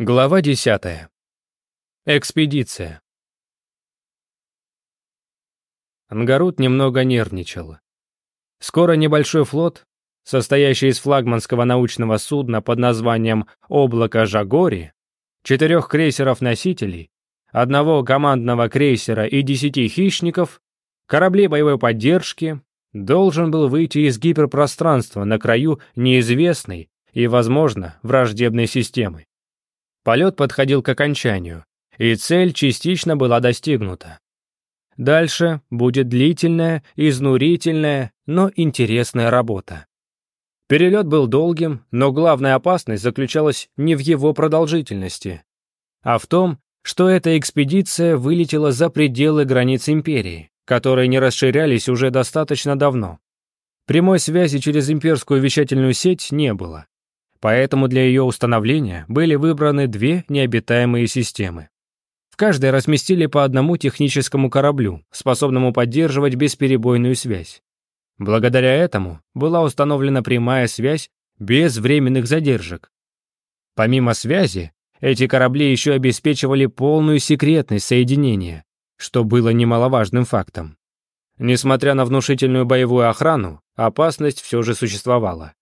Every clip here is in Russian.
Глава 10. Экспедиция. Ангарут немного нервничал. Скоро небольшой флот, состоящий из флагманского научного судна под названием «Облако Жагори», четырех крейсеров-носителей, одного командного крейсера и десяти хищников, кораблей боевой поддержки, должен был выйти из гиперпространства на краю неизвестной и, возможно, враждебной системы. Полет подходил к окончанию, и цель частично была достигнута. Дальше будет длительная, изнурительная, но интересная работа. Перелет был долгим, но главная опасность заключалась не в его продолжительности, а в том, что эта экспедиция вылетела за пределы границ империи, которые не расширялись уже достаточно давно. Прямой связи через имперскую вещательную сеть не было, поэтому для ее установления были выбраны две необитаемые системы. В каждой разместили по одному техническому кораблю, способному поддерживать бесперебойную связь. Благодаря этому была установлена прямая связь без временных задержек. Помимо связи, эти корабли еще обеспечивали полную секретность соединения, что было немаловажным фактом. Несмотря на внушительную боевую охрану, опасность все же существовала.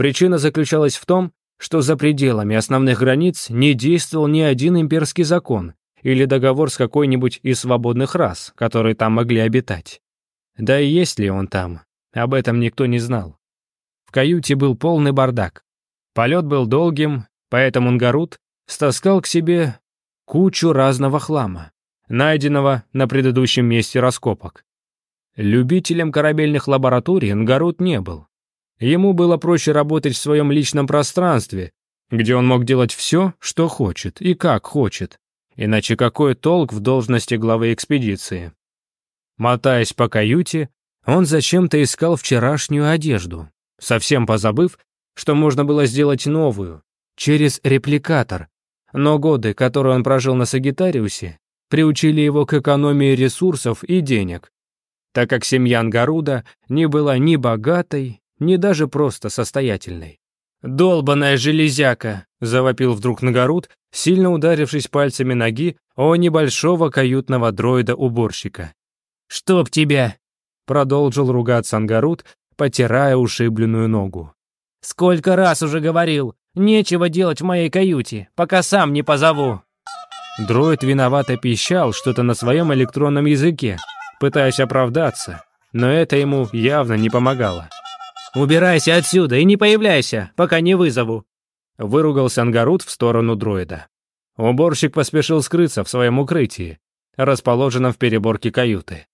Причина заключалась в том, что за пределами основных границ не действовал ни один имперский закон или договор с какой-нибудь из свободных рас, которые там могли обитать. Да и есть ли он там, об этом никто не знал. В каюте был полный бардак. Полет был долгим, поэтому Нгарут стаскал к себе кучу разного хлама, найденного на предыдущем месте раскопок. Любителем корабельных лабораторий Нгарут не был, Ему было проще работать в своем личном пространстве, где он мог делать все, что хочет и как хочет. Иначе какой толк в должности главы экспедиции? Мотаясь по каюте, он зачем-то искал вчерашнюю одежду, совсем позабыв, что можно было сделать новую, через репликатор. Но годы, которые он прожил на Сагитариусе, приучили его к экономии ресурсов и денег, так как семья Ангаруда не была ни богатой, не даже просто состоятельной. «Долбаная железяка!» — завопил вдруг Нагорут, сильно ударившись пальцами ноги о небольшого каютного дроида-уборщика. «Чтоб тебя!» — продолжил ругаться Ангарут, потирая ушибленную ногу. «Сколько раз уже говорил! Нечего делать в моей каюте, пока сам не позову!» Дроид виновато пищал что-то на своем электронном языке, пытаясь оправдаться, но это ему явно не помогало. «Убирайся отсюда и не появляйся, пока не вызову!» Выругался Ангарут в сторону дроида. Уборщик поспешил скрыться в своем укрытии, расположенном в переборке каюты.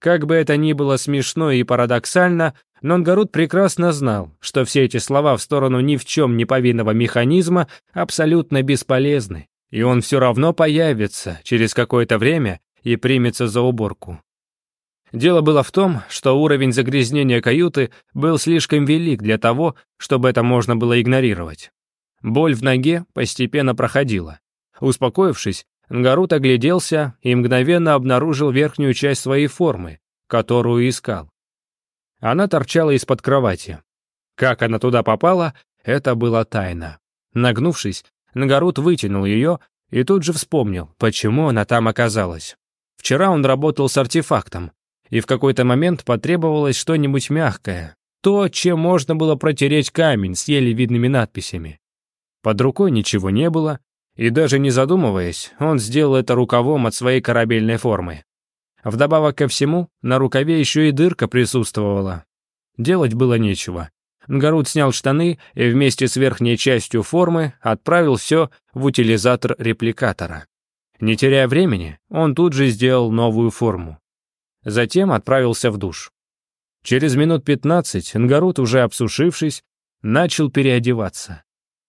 Как бы это ни было смешно и парадоксально, но Ангарут прекрасно знал, что все эти слова в сторону ни в чем не повинного механизма абсолютно бесполезны, и он все равно появится через какое-то время и примется за уборку. Дело было в том, что уровень загрязнения каюты был слишком велик для того, чтобы это можно было игнорировать. Боль в ноге постепенно проходила. Успокоившись, Нгарут огляделся и мгновенно обнаружил верхнюю часть своей формы, которую искал. Она торчала из-под кровати. Как она туда попала, это была тайна. Нагнувшись, Нгарут вытянул ее и тут же вспомнил, почему она там оказалась. Вчера он работал с артефактом, и в какой-то момент потребовалось что-нибудь мягкое. То, чем можно было протереть камень с еле видными надписями. Под рукой ничего не было, и даже не задумываясь, он сделал это рукавом от своей корабельной формы. Вдобавок ко всему, на рукаве еще и дырка присутствовала. Делать было нечего. Нгарут снял штаны и вместе с верхней частью формы отправил все в утилизатор репликатора. Не теряя времени, он тут же сделал новую форму затем отправился в душ. Через минут 15 Нгарут, уже обсушившись, начал переодеваться.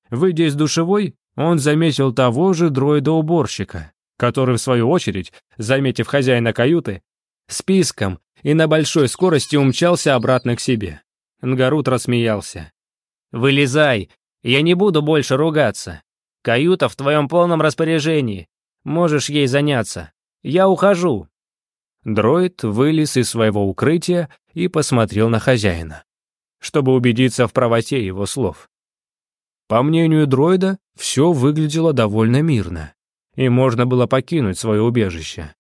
Выйдя из душевой, он заметил того же дроида-уборщика, который, в свою очередь, заметив хозяина каюты, списком и на большой скорости умчался обратно к себе. Нгарут рассмеялся. «Вылезай, я не буду больше ругаться. Каюта в твоем полном распоряжении. Можешь ей заняться. Я ухожу». Дроид вылез из своего укрытия и посмотрел на хозяина, чтобы убедиться в правоте его слов. По мнению дроида, все выглядело довольно мирно, и можно было покинуть свое убежище.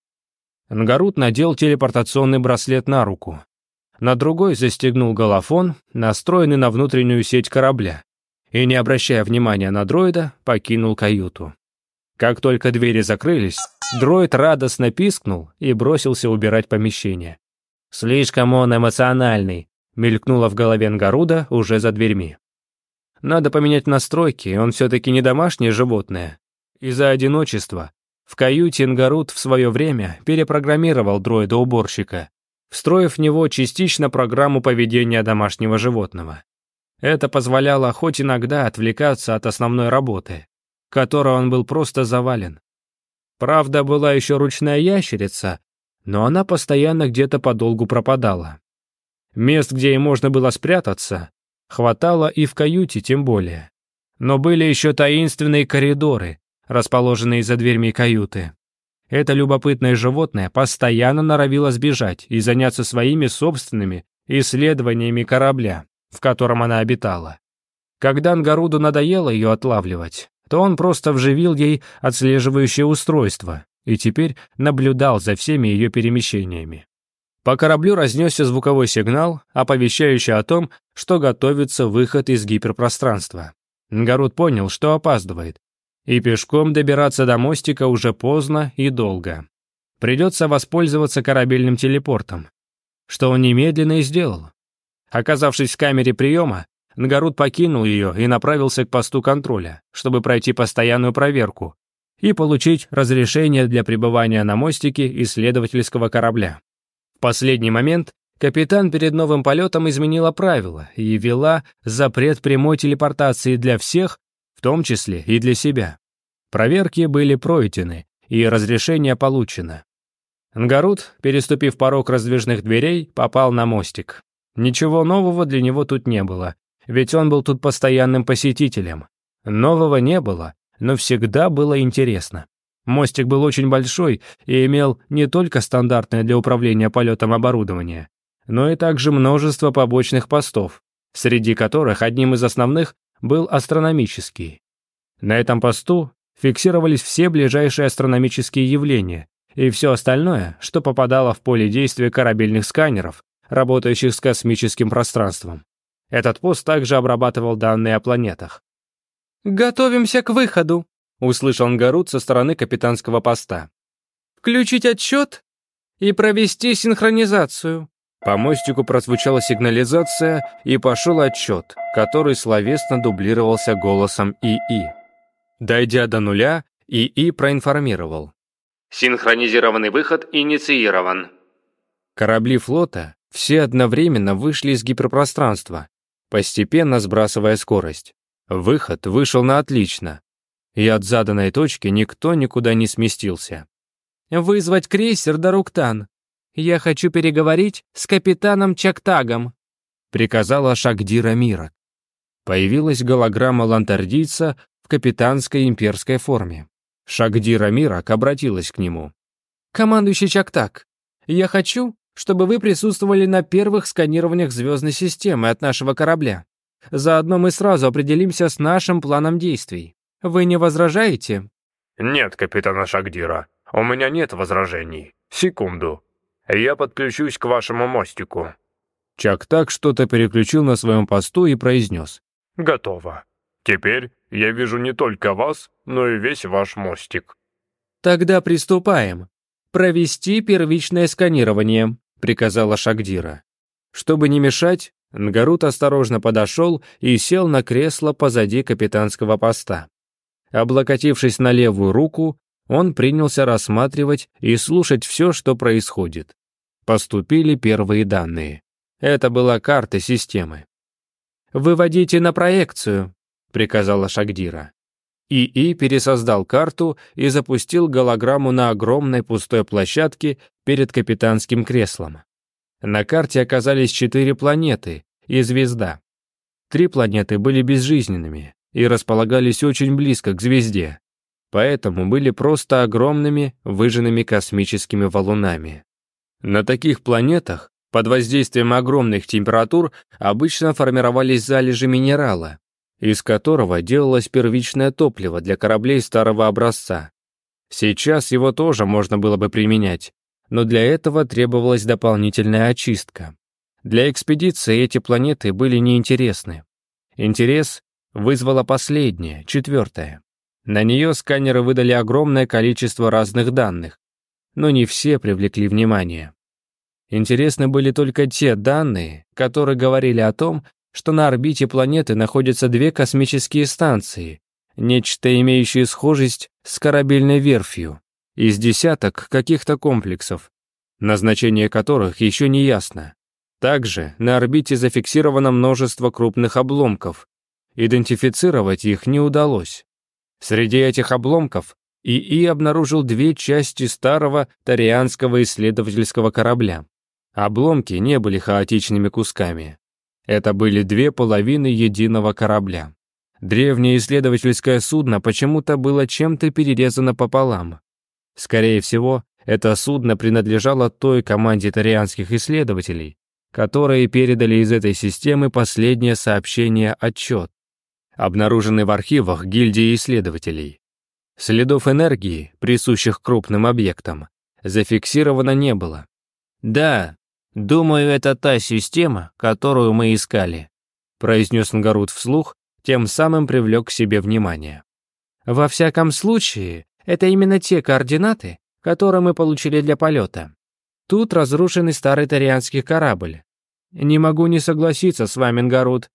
Нгарут надел телепортационный браслет на руку. На другой застегнул голофон, настроенный на внутреннюю сеть корабля, и, не обращая внимания на дроида, покинул каюту. Как только двери закрылись, дроид радостно пискнул и бросился убирать помещение. «Слишком он эмоциональный», — мелькнуло в голове Нгаруда уже за дверьми. «Надо поменять настройки, он все-таки не домашнее животное. Из-за одиночества. В каюте Нгаруд в свое время перепрограммировал дроида-уборщика, встроив в него частично программу поведения домашнего животного. Это позволяло хоть иногда отвлекаться от основной работы, которой он был просто завален. Правда, была еще ручная ящерица, но она постоянно где-то подолгу пропадала. Мест, где ей можно было спрятаться, хватало и в каюте тем более. Но были еще таинственные коридоры, расположенные за дверьми каюты. Это любопытное животное постоянно норовило сбежать и заняться своими собственными исследованиями корабля, в котором она обитала. Когда Ангаруду надоело ее отлавливать, то он просто вживил ей отслеживающее устройство и теперь наблюдал за всеми ее перемещениями. По кораблю разнесся звуковой сигнал, оповещающий о том, что готовится выход из гиперпространства. Гарут понял, что опаздывает, и пешком добираться до мостика уже поздно и долго. Придется воспользоваться корабельным телепортом, что он немедленно и сделал. Оказавшись в камере приема, Нагород покинул ее и направился к посту контроля, чтобы пройти постоянную проверку и получить разрешение для пребывания на мостике исследовательского корабля. В последний момент капитан перед новым полетом изменила правила и ввела запрет прямой телепортации для всех, в том числе и для себя. Проверки были пройдены, и разрешение получено. Нгарут, переступив порог раздвижных дверей, попал на мостик. Ничего нового для него тут не было, ведь он был тут постоянным посетителем. Нового не было, но всегда было интересно. Мостик был очень большой и имел не только стандартное для управления полетом оборудование, но и также множество побочных постов, среди которых одним из основных был астрономический. На этом посту фиксировались все ближайшие астрономические явления и все остальное, что попадало в поле действия корабельных сканеров, работающих с космическим пространством. Этот пост также обрабатывал данные о планетах. «Готовимся к выходу», — услышал Ангарут со стороны капитанского поста. «Включить отчет и провести синхронизацию». По мостику прозвучала сигнализация, и пошел отчет, который словесно дублировался голосом ИИ. Дойдя до нуля, ИИ проинформировал. «Синхронизированный выход инициирован». Корабли флота все одновременно вышли из гиперпространства постепенно сбрасывая скорость. Выход вышел на отлично, и от заданной точки никто никуда не сместился. «Вызвать крейсер Даруктан. Я хочу переговорить с капитаном Чактагом», приказала Шагдира Мира. Появилась голограмма лантардийца в капитанской имперской форме. Шагдира Мирак обратилась к нему. «Командующий Чактак, я хочу, чтобы вы присутствовали на первых сканированиях звездной системы от нашего корабля. Заодно мы сразу определимся с нашим планом действий. Вы не возражаете?» «Нет, капитан Шагдира, у меня нет возражений. Секунду. Я подключусь к вашему мостику». Чак так что-то переключил на своем посту и произнес. «Готово. Теперь я вижу не только вас, но и весь ваш мостик». «Тогда приступаем. Провести первичное сканирование», — приказала Шагдира. Чтобы не мешать, Нгарут осторожно подошел и сел на кресло позади капитанского поста. Облокотившись на левую руку, он принялся рассматривать и слушать все, что происходит. Поступили первые данные. Это была карта системы. «Выводите на проекцию», — приказала Шагдира. ИИ пересоздал карту и запустил голограмму на огромной пустой площадке перед капитанским креслом. На карте оказались четыре планеты и звезда. Три планеты были безжизненными и располагались очень близко к звезде, поэтому были просто огромными выжженными космическими валунами. На таких планетах под воздействием огромных температур обычно формировались залежи минерала, из которого делалось первичное топливо для кораблей старого образца. Сейчас его тоже можно было бы применять, но для этого требовалась дополнительная очистка. Для экспедиции эти планеты были неинтересны. Интерес вызвала последняя, четвертая. На нее сканеры выдали огромное количество разных данных, но не все привлекли внимание. Интересны были только те данные, которые говорили о том, что на орбите планеты находятся две космические станции, нечто имеющее схожесть с корабельной верфью, из десяток каких-то комплексов, назначение которых еще не ясно. Также на орбите зафиксировано множество крупных обломков. Идентифицировать их не удалось. Среди этих обломков ИИ обнаружил две части старого тарианского исследовательского корабля. Обломки не были хаотичными кусками. Это были две половины единого корабля. Древнее исследовательское судно почему-то было чем-то перерезано пополам. Скорее всего, это судно принадлежало той команде тарианских исследователей, которые передали из этой системы последнее сообщение-отчет, обнаруженный в архивах гильдии исследователей. Следов энергии, присущих крупным объектам, зафиксировано не было. Да, «Думаю, это та система, которую мы искали», произнес Нгарут вслух, тем самым привлек к себе внимание. «Во всяком случае, это именно те координаты, которые мы получили для полета. Тут разрушенный старый тарианский корабль. Не могу не согласиться с вами, Нгарут.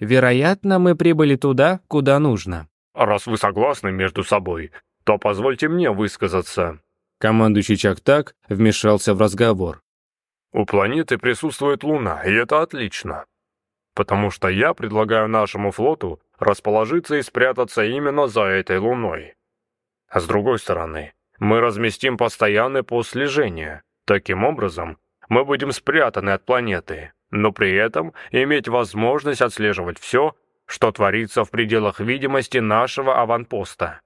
Вероятно, мы прибыли туда, куда нужно». «Раз вы согласны между собой, то позвольте мне высказаться», Командующий Чактак вмешался в разговор. У планеты присутствует Луна, и это отлично. Потому что я предлагаю нашему флоту расположиться и спрятаться именно за этой Луной. А с другой стороны, мы разместим постоянный пост слежения. Таким образом, мы будем спрятаны от планеты, но при этом иметь возможность отслеживать все, что творится в пределах видимости нашего аванпоста.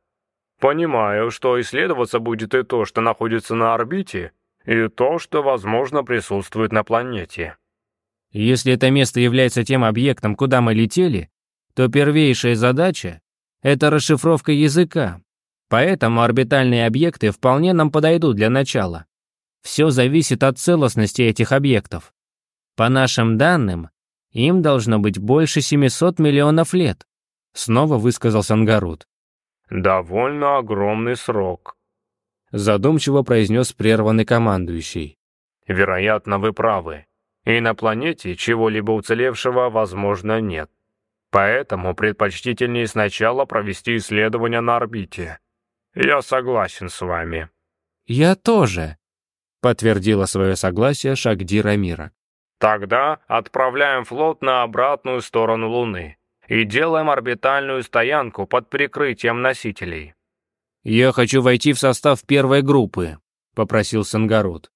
Понимаю, что исследоваться будет и то, что находится на орбите, и то, что, возможно, присутствует на планете. Если это место является тем объектом, куда мы летели, то первейшая задача — это расшифровка языка, поэтому орбитальные объекты вполне нам подойдут для начала. Все зависит от целостности этих объектов. По нашим данным, им должно быть больше 700 миллионов лет, снова высказался Ангарут. Довольно огромный срок, задумчиво произнес прерванный командующий. «Вероятно, вы правы. И на планете чего-либо уцелевшего, возможно, нет. Поэтому предпочтительнее сначала провести исследования на орбите. Я согласен с вами». «Я тоже», — подтвердила свое согласие Шагдира Мира. «Тогда отправляем флот на обратную сторону Луны и делаем орбитальную стоянку под прикрытием носителей». «Я хочу войти в состав первой группы», — попросил Сангород.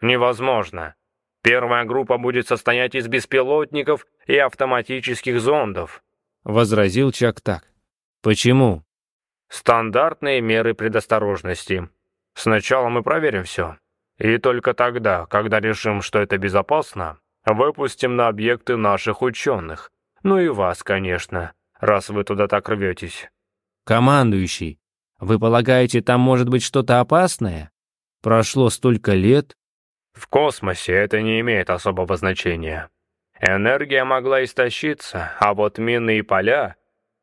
«Невозможно. Первая группа будет состоять из беспилотников и автоматических зондов», — возразил Чактак. «Почему?» «Стандартные меры предосторожности. Сначала мы проверим все. И только тогда, когда решим, что это безопасно, выпустим на объекты наших ученых. Ну и вас, конечно, раз вы туда так рветесь». «Командующий, вы полагаете, там может быть что-то опасное? Прошло столько лет. В космосе это не имеет особого значения. Энергия могла истощиться, а вот минные поля,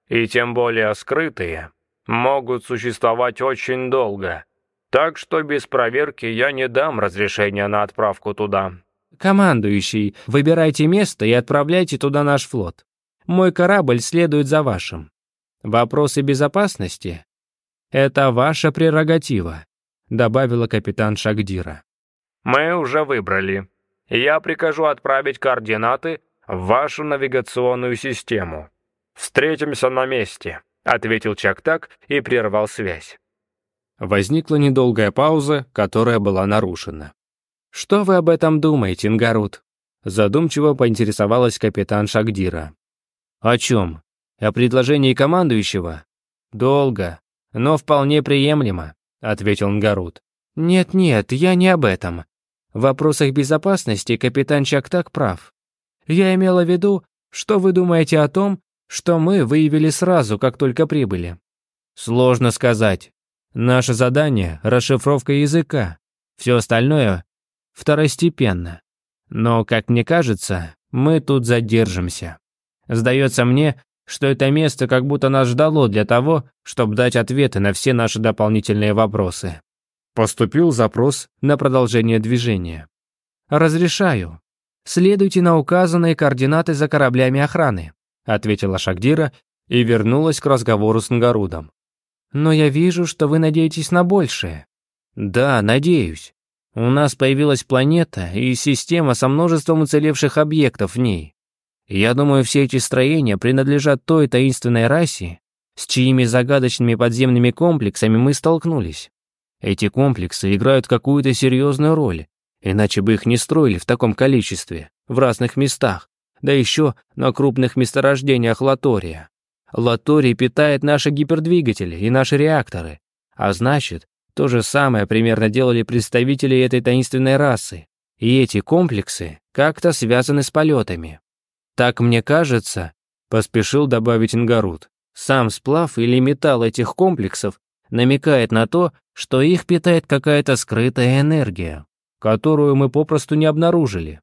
и тем более скрытые, могут существовать очень долго. Так что без проверки я не дам разрешения на отправку туда. Командующий, выбирайте место и отправляйте туда наш флот. Мой корабль следует за вашим. Вопросы безопасности это ваша прерогатива», — добавила капитан Шагдира. «Мы уже выбрали. Я прикажу отправить координаты в вашу навигационную систему. Встретимся на месте», — ответил Чактак и прервал связь. Возникла недолгая пауза, которая была нарушена. «Что вы об этом думаете, Ингарут?» Задумчиво поинтересовалась капитан Шагдира. «О чем? О предложении командующего?» «Долго но вполне приемлемо», — ответил Нгарут. «Нет-нет, я не об этом. В вопросах безопасности капитан Чактак прав. Я имела в виду, что вы думаете о том, что мы выявили сразу, как только прибыли?» «Сложно сказать. Наше задание — расшифровка языка. Все остальное — второстепенно. Но, как мне кажется, мы тут задержимся. Сдается мне, что это место как будто нас ждало для того, чтобы дать ответы на все наши дополнительные вопросы. Поступил запрос на продолжение движения. «Разрешаю. Следуйте на указанные координаты за кораблями охраны», ответила Шагдира и вернулась к разговору с Нгарудом. «Но я вижу, что вы надеетесь на большее». «Да, надеюсь. У нас появилась планета и система со множеством уцелевших объектов в ней. Я думаю, все эти строения принадлежат той таинственной расе, с чьими загадочными подземными комплексами мы столкнулись. Эти комплексы играют какую-то серьезную роль, иначе бы их не строили в таком количестве, в разных местах, да еще на крупных месторождениях Латория. Латорий питает наши гипердвигатели и наши реакторы, а значит, то же самое примерно делали представители этой таинственной расы, и эти комплексы как-то связаны с полетами. «Так мне кажется», — поспешил добавить Ингарут, «сам сплав или металл этих комплексов намекает на то, что их питает какая-то скрытая энергия, которую мы попросту не обнаружили.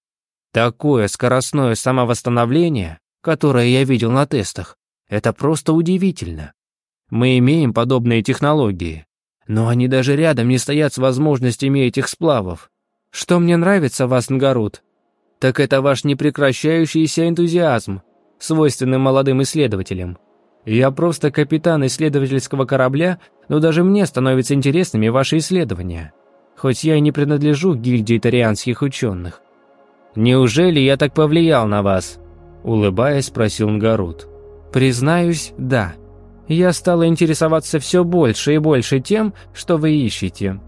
Такое скоростное самовосстановление, которое я видел на тестах, это просто удивительно. Мы имеем подобные технологии, но они даже рядом не стоят с возможностями этих сплавов. Что мне нравится вас, Аснгарут, так это ваш непрекращающийся энтузиазм, свойственный молодым исследователям. Я просто капитан исследовательского корабля, но даже мне становятся интересными ваши исследования. Хоть я и не принадлежу к гильдии тарианских ученых. Неужели я так повлиял на вас?» Улыбаясь, спросил Нгарут. «Признаюсь, да. Я стала интересоваться все больше и больше тем, что вы ищете.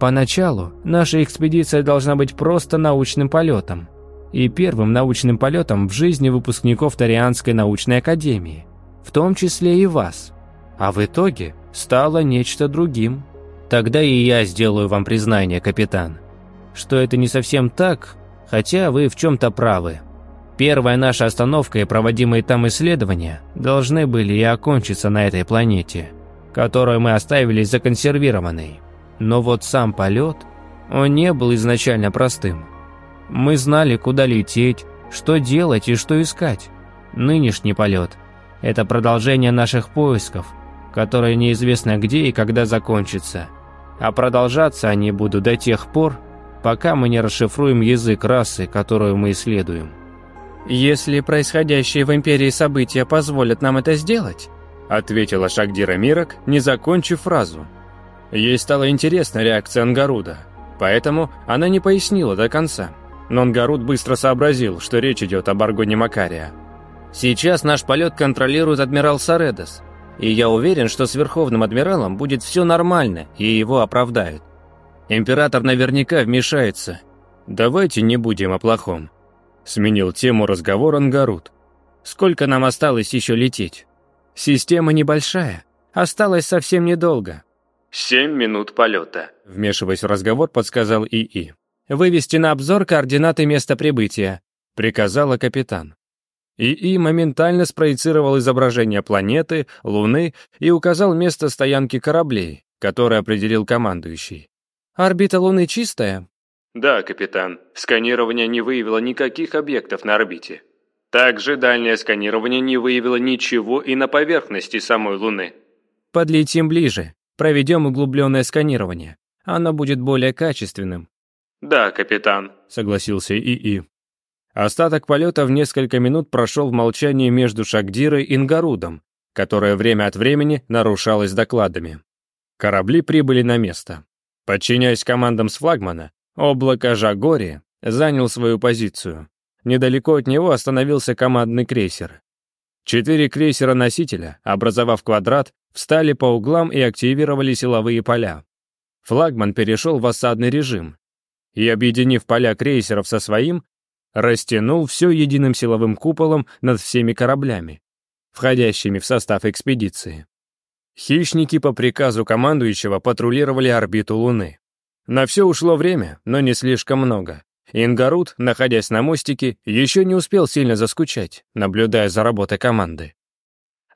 Поначалу наша экспедиция должна быть просто научным полетом и первым научным полетом в жизни выпускников Тарианской научной академии, в том числе и вас. А в итоге стало нечто другим. Тогда и я сделаю вам признание, капитан, что это не совсем так, хотя вы в чем-то правы. Первая наша остановка и проводимые там исследования должны были и окончиться на этой планете, которую мы оставили законсервированной. Но вот сам полет, он не был изначально простым. Мы знали, куда лететь, что делать и что искать. Нынешний полет – это продолжение наших поисков, которые неизвестно где и когда закончатся. А продолжаться они будут до тех пор, пока мы не расшифруем язык расы, которую мы исследуем. «Если происходящие в Империи события позволят нам это сделать», ответила Шагдира Мирок, не закончив фразу. Ей стала интересна реакция Ангаруда, поэтому она не пояснила до конца. Нонгарут быстро сообразил, что речь идет об Аргоне Макария. «Сейчас наш полет контролирует адмирал Саредос, и я уверен, что с Верховным Адмиралом будет все нормально, и его оправдают. Император наверняка вмешается. Давайте не будем о плохом», — сменил тему разговор Ангарут. «Сколько нам осталось еще лететь?» «Система небольшая. Осталось совсем недолго». «Семь минут полета», — вмешиваясь в разговор, подсказал ИИ вывести на обзор координаты места прибытия», — приказала капитан. ИИ моментально спроецировал изображение планеты, Луны и указал место стоянки кораблей, которое определил командующий. «Орбита Луны чистая?» «Да, капитан. Сканирование не выявило никаких объектов на орбите. Также дальнее сканирование не выявило ничего и на поверхности самой Луны». «Подлетим ближе. Проведем углубленное сканирование. Оно будет более качественным. «Да, капитан», — согласился ИИ. Остаток полета в несколько минут прошел в молчании между Шагдирой и Ингарудом, которое время от времени нарушалось докладами. Корабли прибыли на место. Подчиняясь командам с флагмана, облако Жагори занял свою позицию. Недалеко от него остановился командный крейсер. Четыре крейсера-носителя, образовав квадрат, встали по углам и активировали силовые поля. Флагман перешел в осадный режим, и, объединив поля крейсеров со своим, растянул все единым силовым куполом над всеми кораблями, входящими в состав экспедиции. Хищники по приказу командующего патрулировали орбиту Луны. На все ушло время, но не слишком много. Ингарут, находясь на мостике, еще не успел сильно заскучать, наблюдая за работой команды.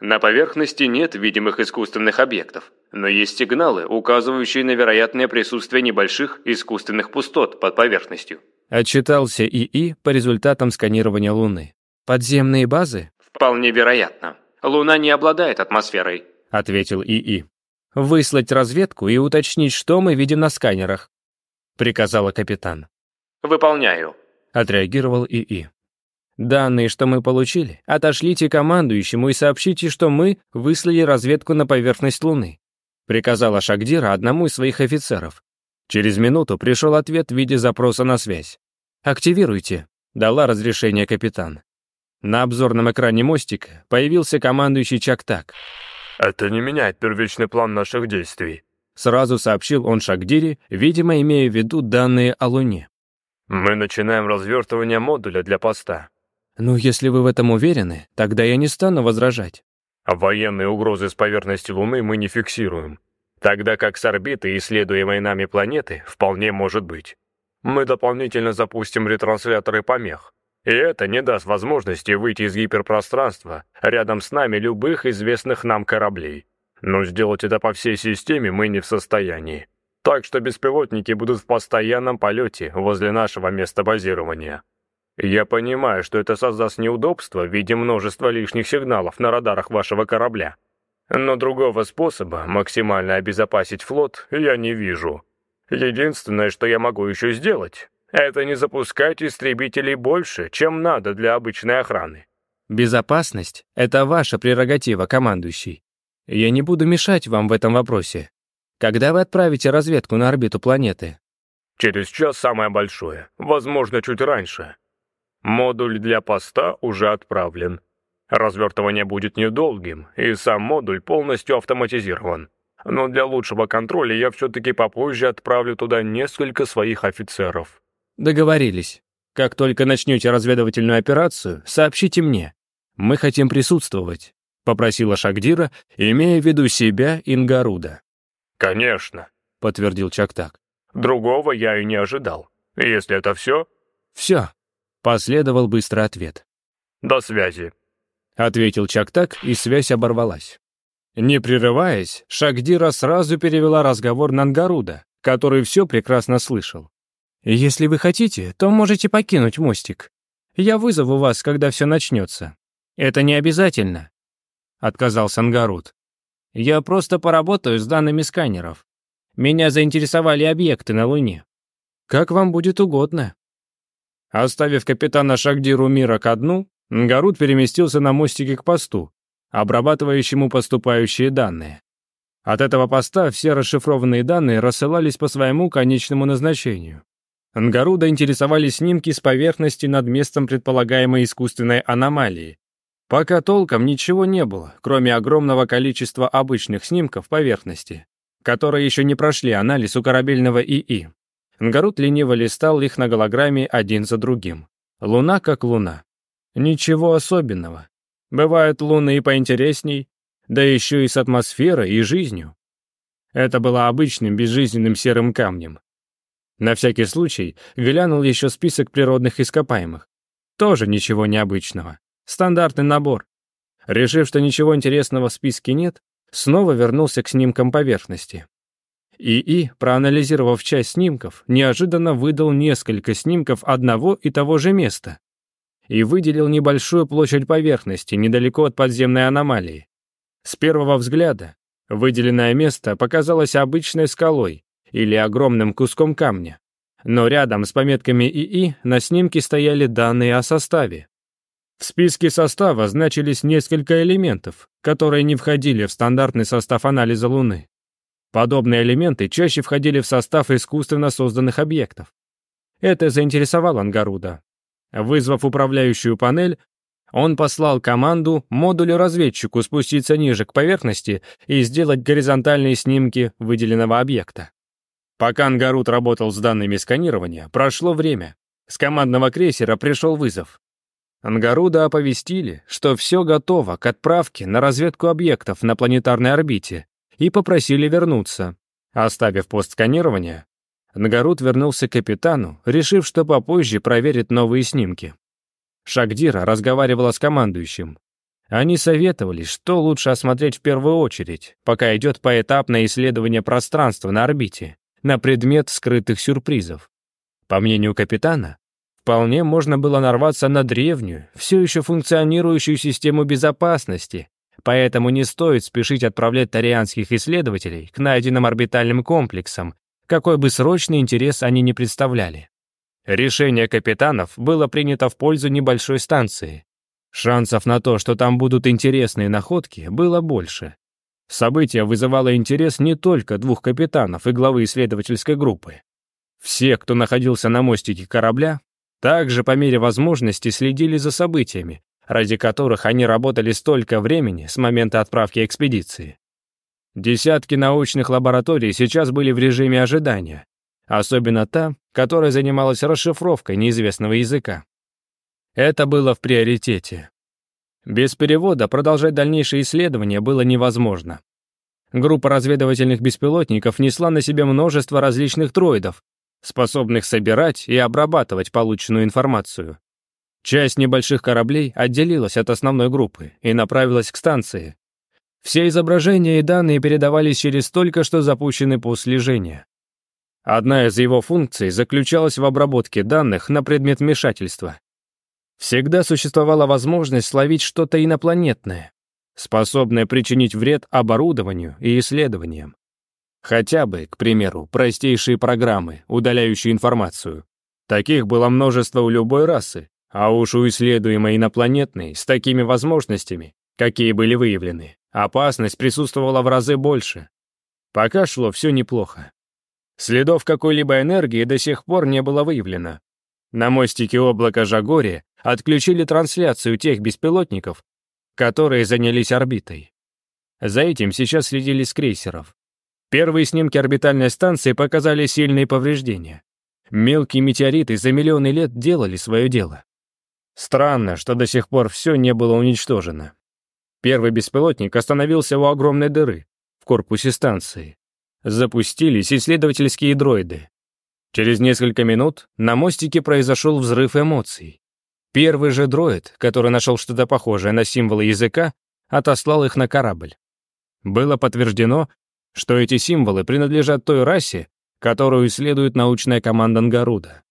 На поверхности нет видимых искусственных объектов, но есть сигналы, указывающие на вероятное присутствие небольших искусственных пустот под поверхностью. Отчитался ИИ по результатам сканирования Луны. Подземные базы? Вполне вероятно. Луна не обладает атмосферой, ответил ИИ. Выслать разведку и уточнить, что мы видим на сканерах, приказала капитан. Выполняю, отреагировал ИИ. Данные, что мы получили, отошлите командующему и сообщите, что мы выслали разведку на поверхность Луны», — приказала Шагдира одному из своих офицеров. Через минуту пришел ответ в виде запроса на связь. «Активируйте», — дала разрешение капитан. На обзорном экране мостика появился командующий Чактак. «Это не меняет первичный план наших действий», — сразу сообщил он Шагдире, видимо, имея в виду данные о Луне. «Мы начинаем развертывание модуля для поста. «Ну, если вы в этом уверены, тогда я не стану возражать». «А «Военные угрозы с поверхности Луны мы не фиксируем, тогда как с орбиты исследуемой нами планеты вполне может быть. Мы дополнительно запустим ретрансляторы помех, и это не даст возможности выйти из гиперпространства рядом с нами любых известных нам кораблей. Но сделать это по всей системе мы не в состоянии. Так что беспилотники будут в постоянном полете возле нашего места базирования. Я понимаю, что это создаст неудобства в виде множества лишних сигналов на радарах вашего корабля. Но другого способа максимально обезопасить флот я не вижу. Единственное, что я могу еще сделать, это не запускать истребителей больше, чем надо для обычной охраны. Безопасность — это ваша прерогатива, командующий. Я не буду мешать вам в этом вопросе. Когда вы отправите разведку на орбиту планеты? Через час самое большое, возможно, чуть раньше. Модуль для поста уже отправлен. Развертывание будет недолгим, и сам модуль полностью автоматизирован. Но для лучшего контроля я все-таки попозже отправлю туда несколько своих офицеров». «Договорились. Как только начнете разведывательную операцию, сообщите мне. Мы хотим присутствовать», — попросила Шагдира, имея в виду себя Ингаруда. «Конечно», — подтвердил Чактак. «Другого я и не ожидал. Если это все...» «Все», Последовал быстро ответ. «До связи», — ответил Чактак, и связь оборвалась. Не прерываясь, Шагдира сразу перевела разговор на Ангаруда, который все прекрасно слышал. «Если вы хотите, то можете покинуть мостик. Я вызову вас, когда все начнется. Это не обязательно», — отказался Ангаруд. «Я просто поработаю с данными сканеров. Меня заинтересовали объекты на Луне». «Как вам будет угодно», Оставив капитана Шагдиру Мира ко дну, Гарут переместился на мостике к посту, обрабатывающему поступающие данные. От этого поста все расшифрованные данные рассылались по своему конечному назначению. Нгаруда интересовали снимки с поверхности над местом предполагаемой искусственной аномалии. Пока толком ничего не было, кроме огромного количества обычных снимков поверхности, которые еще не прошли анализ у корабельного ИИ. Нгарут лениво листал их на голограмме один за другим. Луна как луна. Ничего особенного. Бывают луны и поинтересней, да еще и с атмосферой и жизнью. Это было обычным безжизненным серым камнем. На всякий случай глянул еще список природных ископаемых. Тоже ничего необычного. Стандартный набор. Решив, что ничего интересного в списке нет, снова вернулся к снимкам поверхности. ИИ, проанализировав часть снимков, неожиданно выдал несколько снимков одного и того же места и выделил небольшую площадь поверхности недалеко от подземной аномалии. С первого взгляда выделенное место показалось обычной скалой или огромным куском камня, но рядом с пометками ИИ на снимке стояли данные о составе. В списке состава значились несколько элементов, которые не входили в стандартный состав анализа Луны. Подобные элементы чаще входили в состав искусственно созданных объектов. Это заинтересовало Ангаруда. Вызвав управляющую панель, он послал команду модулю-разведчику спуститься ниже к поверхности и сделать горизонтальные снимки выделенного объекта. Пока Ангарут работал с данными сканирования, прошло время. С командного крейсера пришел вызов. Ангаруда оповестили, что все готово к отправке на разведку объектов на планетарной орбите и попросили вернуться. Оставив пост сканирования, Нагород вернулся к капитану, решив, что попозже проверит новые снимки. Шагдира разговаривала с командующим. Они советовали, что лучше осмотреть в первую очередь, пока идет поэтапное исследование пространства на орбите, на предмет скрытых сюрпризов. По мнению капитана, вполне можно было нарваться на древнюю, все еще функционирующую систему безопасности, поэтому не стоит спешить отправлять тарианских исследователей к найденным орбитальным комплексам, какой бы срочный интерес они не представляли. Решение капитанов было принято в пользу небольшой станции. Шансов на то, что там будут интересные находки, было больше. Событие вызывало интерес не только двух капитанов и главы исследовательской группы. Все, кто находился на мостике корабля, также по мере возможности следили за событиями, ради которых они работали столько времени с момента отправки экспедиции. Десятки научных лабораторий сейчас были в режиме ожидания, особенно та, которая занималась расшифровкой неизвестного языка. Это было в приоритете. Без перевода продолжать дальнейшие исследования было невозможно. Группа разведывательных беспилотников несла на себе множество различных троидов, способных собирать и обрабатывать полученную информацию. Часть небольших кораблей отделилась от основной группы и направилась к станции. Все изображения и данные передавались через только что запущенный пульс слежения. Одна из его функций заключалась в обработке данных на предмет вмешательства. Всегда существовала возможность словить что-то инопланетное, способное причинить вред оборудованию и исследованиям. Хотя бы, к примеру, простейшие программы, удаляющие информацию. Таких было множество у любой расы, а уж у исследуемой инопланетной, с такими возможностями, какие были выявлены, опасность присутствовала в разы больше. Пока шло все неплохо. Следов какой-либо энергии до сих пор не было выявлено. На мостике облака Жагори отключили трансляцию тех беспилотников, которые занялись орбитой. За этим сейчас следили с крейсеров. Первые снимки орбитальной станции показали сильные повреждения. Мелкие метеориты за миллионы лет делали свое дело. Странно, что до сих пор все не было уничтожено. Первый беспилотник остановился у огромной дыры в корпусе станции. Запустились исследовательские дроиды. Через несколько минут на мостике произошел взрыв эмоций. Первый же дроид, который нашел что-то похожее на символы языка, отослал их на корабль. Было подтверждено, что эти символы принадлежат той расе, которую исследует научная команда Ангаруда.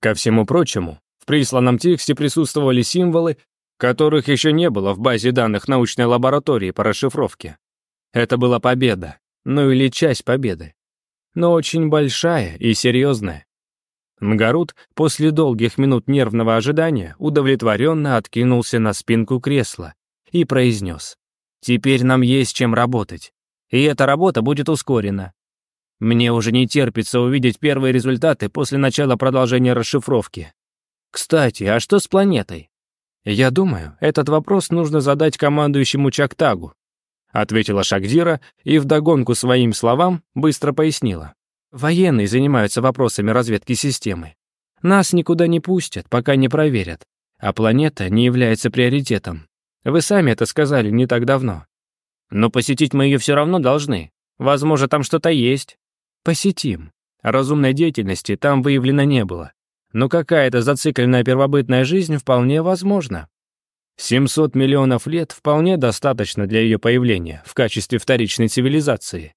Ко всему прочему, присланном тексте присутствовали символы, которых еще не было в базе данных научной лаборатории по расшифровке. Это была победа, ну или часть победы, но очень большая и серьезная. Нгарут после долгих минут нервного ожидания удовлетворенно откинулся на спинку кресла и произнес. «Теперь нам есть чем работать, и эта работа будет ускорена. Мне уже не терпится увидеть первые результаты после начала продолжения расшифровки. Кстати, а что с планетой? Я думаю, этот вопрос нужно задать командующему Чактагу, ответила Шагдира и вдогонку своим словам быстро пояснила. Военные занимаются вопросами разведки системы. Нас никуда не пустят, пока не проверят. А планета не является приоритетом. Вы сами это сказали не так давно. Но посетить мы ее все равно должны. Возможно, там что-то есть. Посетим. Разумной деятельности там выявлено не было но какая-то зацикленная первобытная жизнь вполне возможна. 700 миллионов лет вполне достаточно для ее появления в качестве вторичной цивилизации.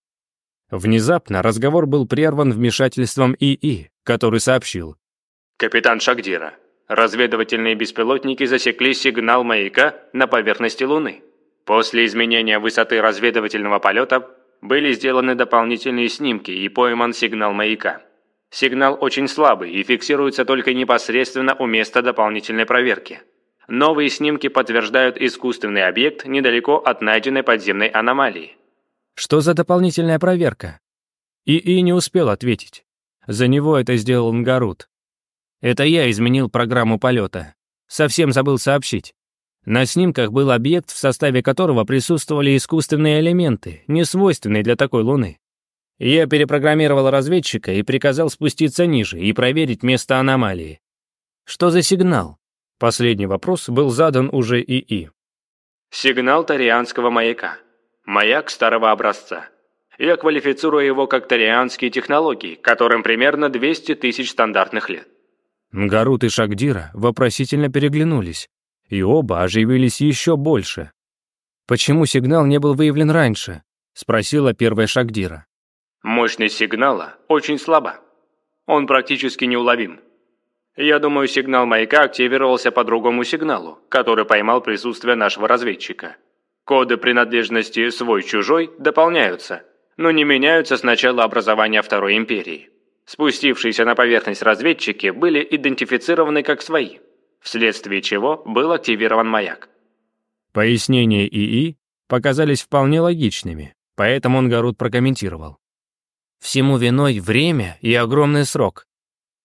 Внезапно разговор был прерван вмешательством ИИ, который сообщил. «Капитан Шагдира, разведывательные беспилотники засекли сигнал маяка на поверхности Луны. После изменения высоты разведывательного полета были сделаны дополнительные снимки и пойман сигнал маяка. Сигнал очень слабый и фиксируется только непосредственно у места дополнительной проверки. Новые снимки подтверждают искусственный объект недалеко от найденной подземной аномалии. Что за дополнительная проверка? ИИ не успел ответить. За него это сделал Нгарут. Это я изменил программу полета. Совсем забыл сообщить. На снимках был объект, в составе которого присутствовали искусственные элементы, не свойственные для такой Луны. Я перепрограммировал разведчика и приказал спуститься ниже и проверить место аномалии. Что за сигнал? Последний вопрос был задан уже ИИ. Сигнал тарианского маяка. Маяк старого образца. Я квалифицирую его как тарианские технологии, которым примерно 200 тысяч стандартных лет. Гарут и Шагдира вопросительно переглянулись, и оба оживились еще больше. «Почему сигнал не был выявлен раньше?» — спросила первая Шагдира. Мощность сигнала очень слаба. Он практически неуловим. Я думаю, сигнал маяка активировался по другому сигналу, который поймал присутствие нашего разведчика. Коды принадлежности «свой-чужой» дополняются, но не меняются с начала образования Второй Империи. Спустившиеся на поверхность разведчики были идентифицированы как свои, вследствие чего был активирован маяк. Пояснения ИИ показались вполне логичными, поэтому он Гарут прокомментировал. Всему виной время и огромный срок.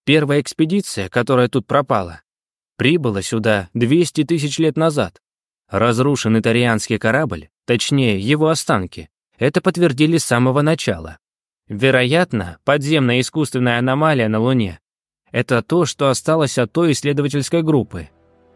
Первая экспедиция, которая тут пропала, прибыла сюда 200 тысяч лет назад. Разрушен итарианский корабль, точнее, его останки, это подтвердили с самого начала. Вероятно, подземная искусственная аномалия на Луне – это то, что осталось от той исследовательской группы.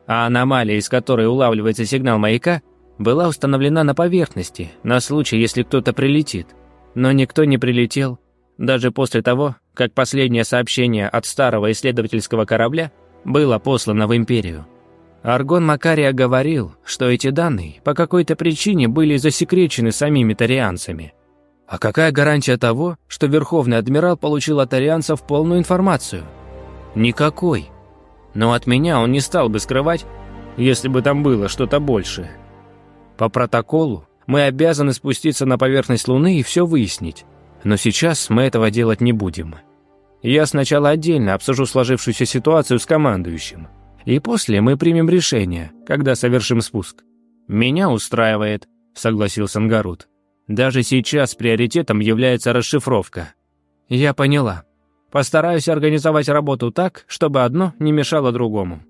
А аномалия, из которой улавливается сигнал маяка, была установлена на поверхности, на случай, если кто-то прилетит. Но никто не прилетел, даже после того, как последнее сообщение от старого исследовательского корабля было послано в Империю. Аргон Макария говорил, что эти данные по какой-то причине были засекречены самими тарианцами. А какая гарантия того, что Верховный Адмирал получил от тарианцев полную информацию? Никакой. Но от меня он не стал бы скрывать, если бы там было что-то большее. По протоколу мы обязаны спуститься на поверхность Луны и все выяснить но сейчас мы этого делать не будем. Я сначала отдельно обсужу сложившуюся ситуацию с командующим, и после мы примем решение, когда совершим спуск. Меня устраивает, согласился Ангарут. Даже сейчас приоритетом является расшифровка. Я поняла. Постараюсь организовать работу так, чтобы одно не мешало другому.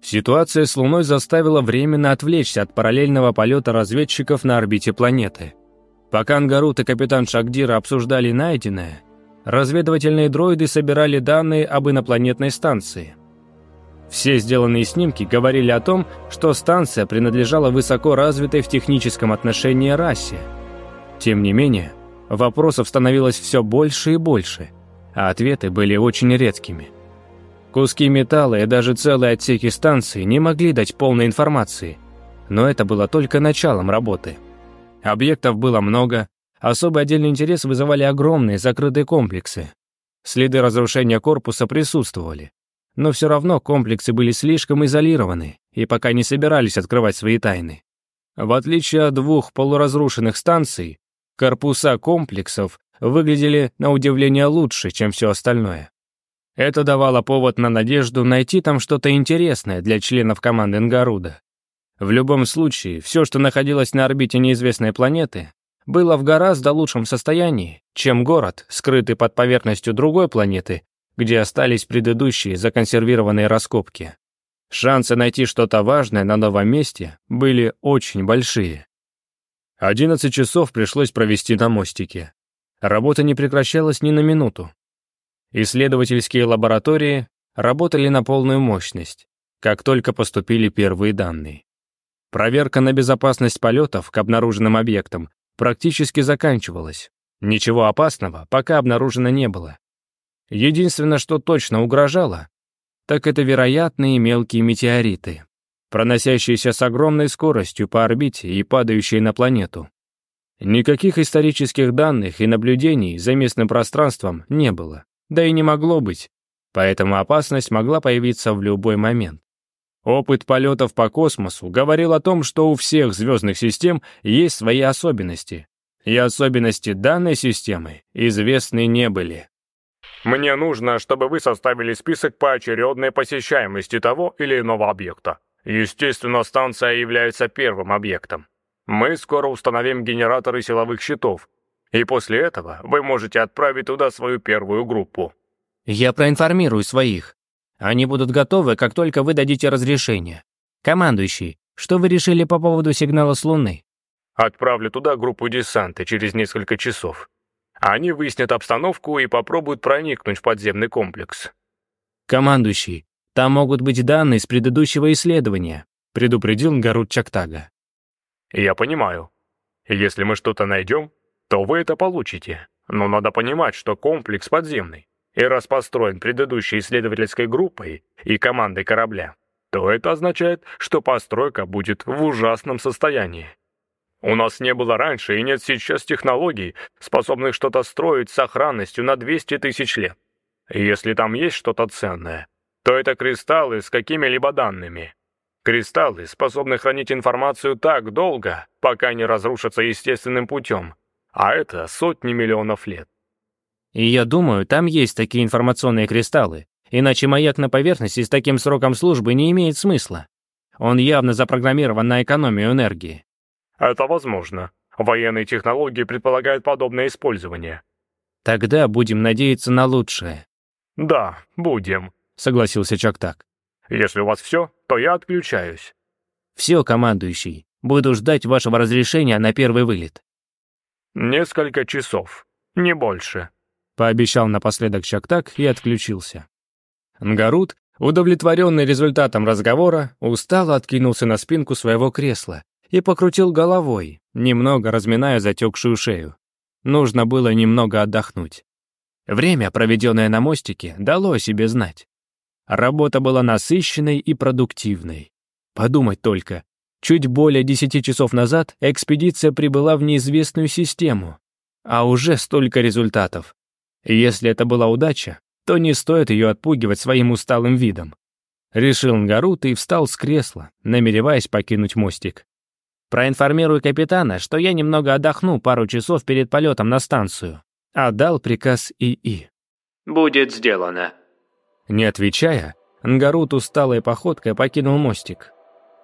Ситуация с Луной заставила временно отвлечься от параллельного полета разведчиков на орбите планеты – Пока Ангарут и капитан Шагдира обсуждали найденное, разведывательные дроиды собирали данные об инопланетной станции. Все сделанные снимки говорили о том, что станция принадлежала высоко развитой в техническом отношении расе. Тем не менее, вопросов становилось все больше и больше, а ответы были очень редкими. Куски металла и даже целые отсеки станции не могли дать полной информации, но это было только началом работы – Объектов было много. Особый отдельный интерес вызывали огромные закрытые комплексы. Следы разрушения корпуса присутствовали. Но все равно комплексы были слишком изолированы и пока не собирались открывать свои тайны. В отличие от двух полуразрушенных станций, корпуса комплексов выглядели на удивление лучше, чем все остальное. Это давало повод на надежду найти там что-то интересное для членов команды Нгаруда. В любом случае, все, что находилось на орбите неизвестной планеты, было в гораздо лучшем состоянии, чем город, скрытый под поверхностью другой планеты, где остались предыдущие законсервированные раскопки. Шансы найти что-то важное на новом месте были очень большие. 11 часов пришлось провести на мостике. Работа не прекращалась ни на минуту. Исследовательские лаборатории работали на полную мощность, как только поступили первые данные. Проверка на безопасность полетов к обнаруженным объектам практически заканчивалась. Ничего опасного пока обнаружено не было. Единственное, что точно угрожало, так это вероятные мелкие метеориты, проносящиеся с огромной скоростью по орбите и падающие на планету. Никаких исторических данных и наблюдений за местным пространством не было, да и не могло быть, поэтому опасность могла появиться в любой момент. Опыт полетов по космосу говорил о том, что у всех звездных систем есть свои особенности. И особенности данной системы известны не были. Мне нужно, чтобы вы составили список поочередной посещаемости того или иного объекта. Естественно, станция является первым объектом. Мы скоро установим генераторы силовых щитов, и после этого вы можете отправить туда свою первую группу. Я проинформирую своих. Они будут готовы, как только вы дадите разрешение. Командующий, что вы решили по поводу сигнала с Луны? Отправлю туда группу десанта через несколько часов. Они выяснят обстановку и попробуют проникнуть в подземный комплекс. Командующий, там могут быть данные с предыдущего исследования, предупредил Нгарут Чактага. Я понимаю. Если мы что-то найдем, то вы это получите. Но надо понимать, что комплекс подземный. И раз построен предыдущей исследовательской группой и командой корабля, то это означает, что постройка будет в ужасном состоянии. У нас не было раньше и нет сейчас технологий, способных что-то строить с сохранностью на 200 тысяч лет. Если там есть что-то ценное, то это кристаллы с какими-либо данными. Кристаллы способны хранить информацию так долго, пока не разрушатся естественным путем, а это сотни миллионов лет. И я думаю, там есть такие информационные кристаллы, иначе маяк на поверхности с таким сроком службы не имеет смысла. Он явно запрограммирован на экономию энергии. Это возможно. Военные технологии предполагают подобное использование. Тогда будем надеяться на лучшее. Да, будем, согласился Чактак. Если у вас все, то я отключаюсь. Все, командующий. Буду ждать вашего разрешения на первый вылет. Несколько часов, не больше. Пообещал напоследок Чактак и отключился. Нгарут, удовлетворенный результатом разговора, устало откинулся на спинку своего кресла и покрутил головой, немного разминая затекшую шею. Нужно было немного отдохнуть. Время, проведенное на мостике, дало о себе знать. Работа была насыщенной и продуктивной. Подумать только. Чуть более 10 часов назад экспедиция прибыла в неизвестную систему, а уже столько результатов. И если это была удача, то не стоит ее отпугивать своим усталым видом. Решил Нгарут и встал с кресла, намереваясь покинуть мостик. «Проинформируй капитана, что я немного отдохну пару часов перед полетом на станцию», — отдал приказ ИИ. «Будет сделано». Не отвечая, Нгарут усталой походкой покинул мостик.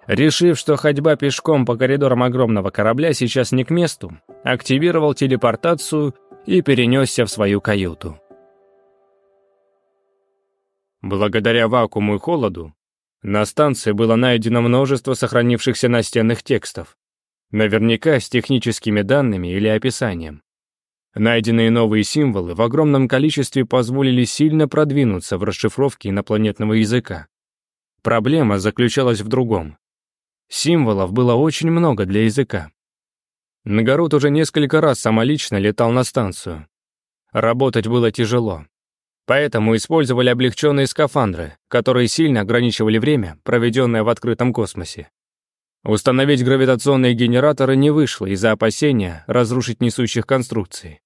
Решив, что ходьба пешком по коридорам огромного корабля сейчас не к месту, активировал телепортацию и перенесся в свою каюту. Благодаря вакууму и холоду на станции было найдено множество сохранившихся настенных текстов, наверняка с техническими данными или описанием. Найденные новые символы в огромном количестве позволили сильно продвинуться в расшифровке инопланетного языка. Проблема заключалась в другом. Символов было очень много для языка, Нагород уже несколько раз самолично летал на станцию. Работать было тяжело. Поэтому использовали облегченные скафандры, которые сильно ограничивали время, проведенное в открытом космосе. Установить гравитационные генераторы не вышло из-за опасения разрушить несущих конструкций.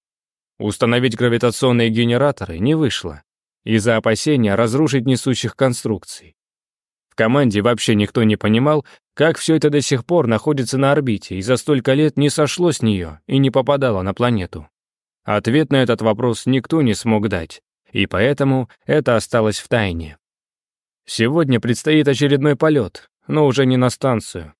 Установить гравитационные генераторы не вышло из-за опасения разрушить несущих конструкций. В команде вообще никто не понимал, как все это до сих пор находится на орбите и за столько лет не сошло с нее и не попадало на планету? Ответ на этот вопрос никто не смог дать, и поэтому это осталось в тайне. Сегодня предстоит очередной полет, но уже не на станцию.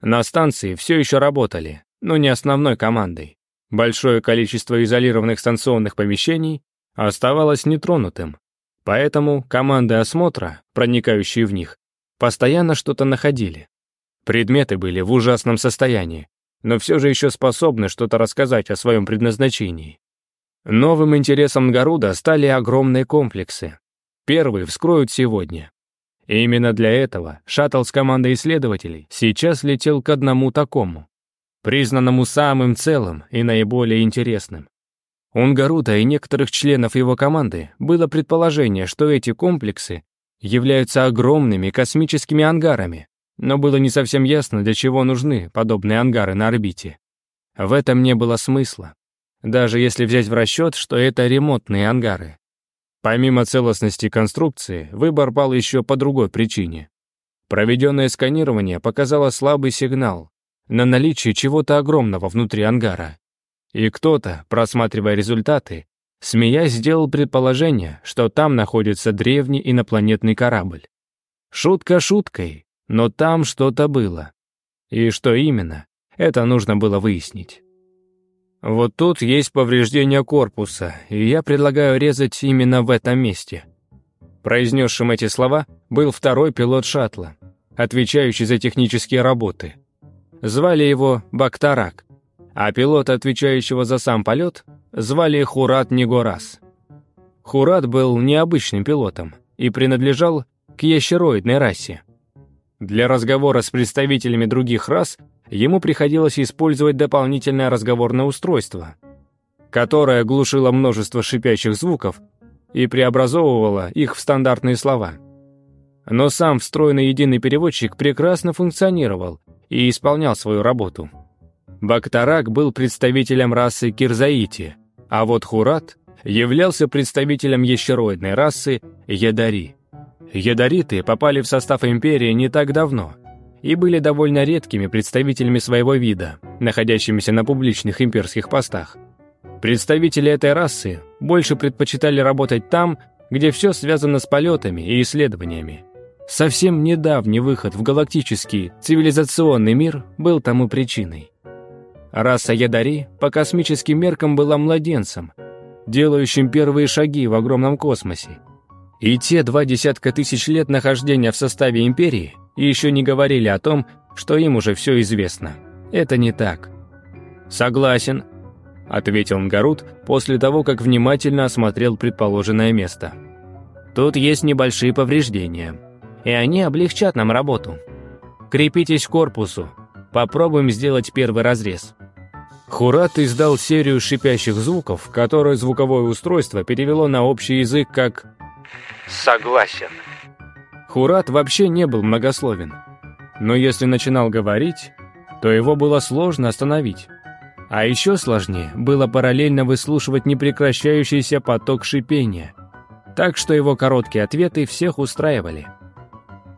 На станции все еще работали, но не основной командой. Большое количество изолированных станционных помещений оставалось нетронутым, поэтому команды осмотра, проникающие в них, постоянно что-то находили. Предметы были в ужасном состоянии, но все же еще способны что-то рассказать о своем предназначении. Новым интересом Нгаруда стали огромные комплексы. Первый вскроют сегодня. И именно для этого шаттл с командой исследователей сейчас летел к одному такому, признанному самым целым и наиболее интересным. У Нгаруда и некоторых членов его команды было предположение, что эти комплексы являются огромными космическими ангарами, но было не совсем ясно, для чего нужны подобные ангары на орбите. В этом не было смысла, даже если взять в расчет, что это ремонтные ангары. Помимо целостности конструкции, выбор пал еще по другой причине. Проведенное сканирование показало слабый сигнал на наличие чего-то огромного внутри ангара. И кто-то, просматривая результаты, смеясь, сделал предположение, что там находится древний инопланетный корабль. Шутка шуткой, но там что-то было. И что именно, это нужно было выяснить. Вот тут есть повреждение корпуса, и я предлагаю резать именно в этом месте. Произнесшим эти слова был второй пилот шаттла, отвечающий за технические работы. Звали его Бактарак, а пилота, отвечающего за сам полет, звали Хурат Негорас. Хурат был необычным пилотом и принадлежал к ящероидной расе. Для разговора с представителями других рас ему приходилось использовать дополнительное разговорное устройство, которое глушило множество шипящих звуков и преобразовывало их в стандартные слова. Но сам встроенный единый переводчик прекрасно функционировал и исполнял свою работу. Бактарак был представителем расы Кирзаити, а вот Хурат являлся представителем ящероидной расы Ядари. Ядориты попали в состав империи не так давно и были довольно редкими представителями своего вида, находящимися на публичных имперских постах. Представители этой расы больше предпочитали работать там, где все связано с полетами и исследованиями. Совсем недавний выход в галактический цивилизационный мир был тому причиной. Раса Ядари по космическим меркам была младенцем, делающим первые шаги в огромном космосе, и те два десятка тысяч лет нахождения в составе империи еще не говорили о том, что им уже все известно. Это не так. «Согласен», — ответил Нгарут после того, как внимательно осмотрел предположенное место. «Тут есть небольшие повреждения, и они облегчат нам работу. Крепитесь к корпусу, попробуем сделать первый разрез». Хурат издал серию шипящих звуков, которые звуковое устройство перевело на общий язык как «Согласен». Хурат вообще не был многословен. Но если начинал говорить, то его было сложно остановить. А еще сложнее было параллельно выслушивать непрекращающийся поток шипения. Так что его короткие ответы всех устраивали.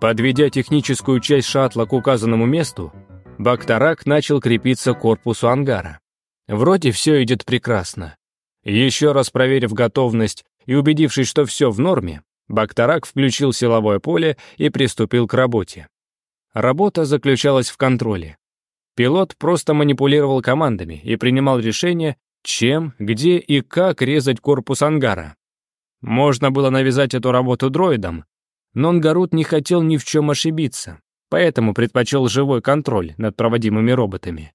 Подведя техническую часть шаттла к указанному месту, Бактарак начал крепиться к корпусу ангара. Вроде все идет прекрасно. Еще раз проверив готовность и, убедившись, что все в норме, Бактарак включил силовое поле и приступил к работе. Работа заключалась в контроле. Пилот просто манипулировал командами и принимал решение, чем, где и как резать корпус ангара. Можно было навязать эту работу дроидам, но Нгарут не хотел ни в чем ошибиться, поэтому предпочел живой контроль над проводимыми роботами.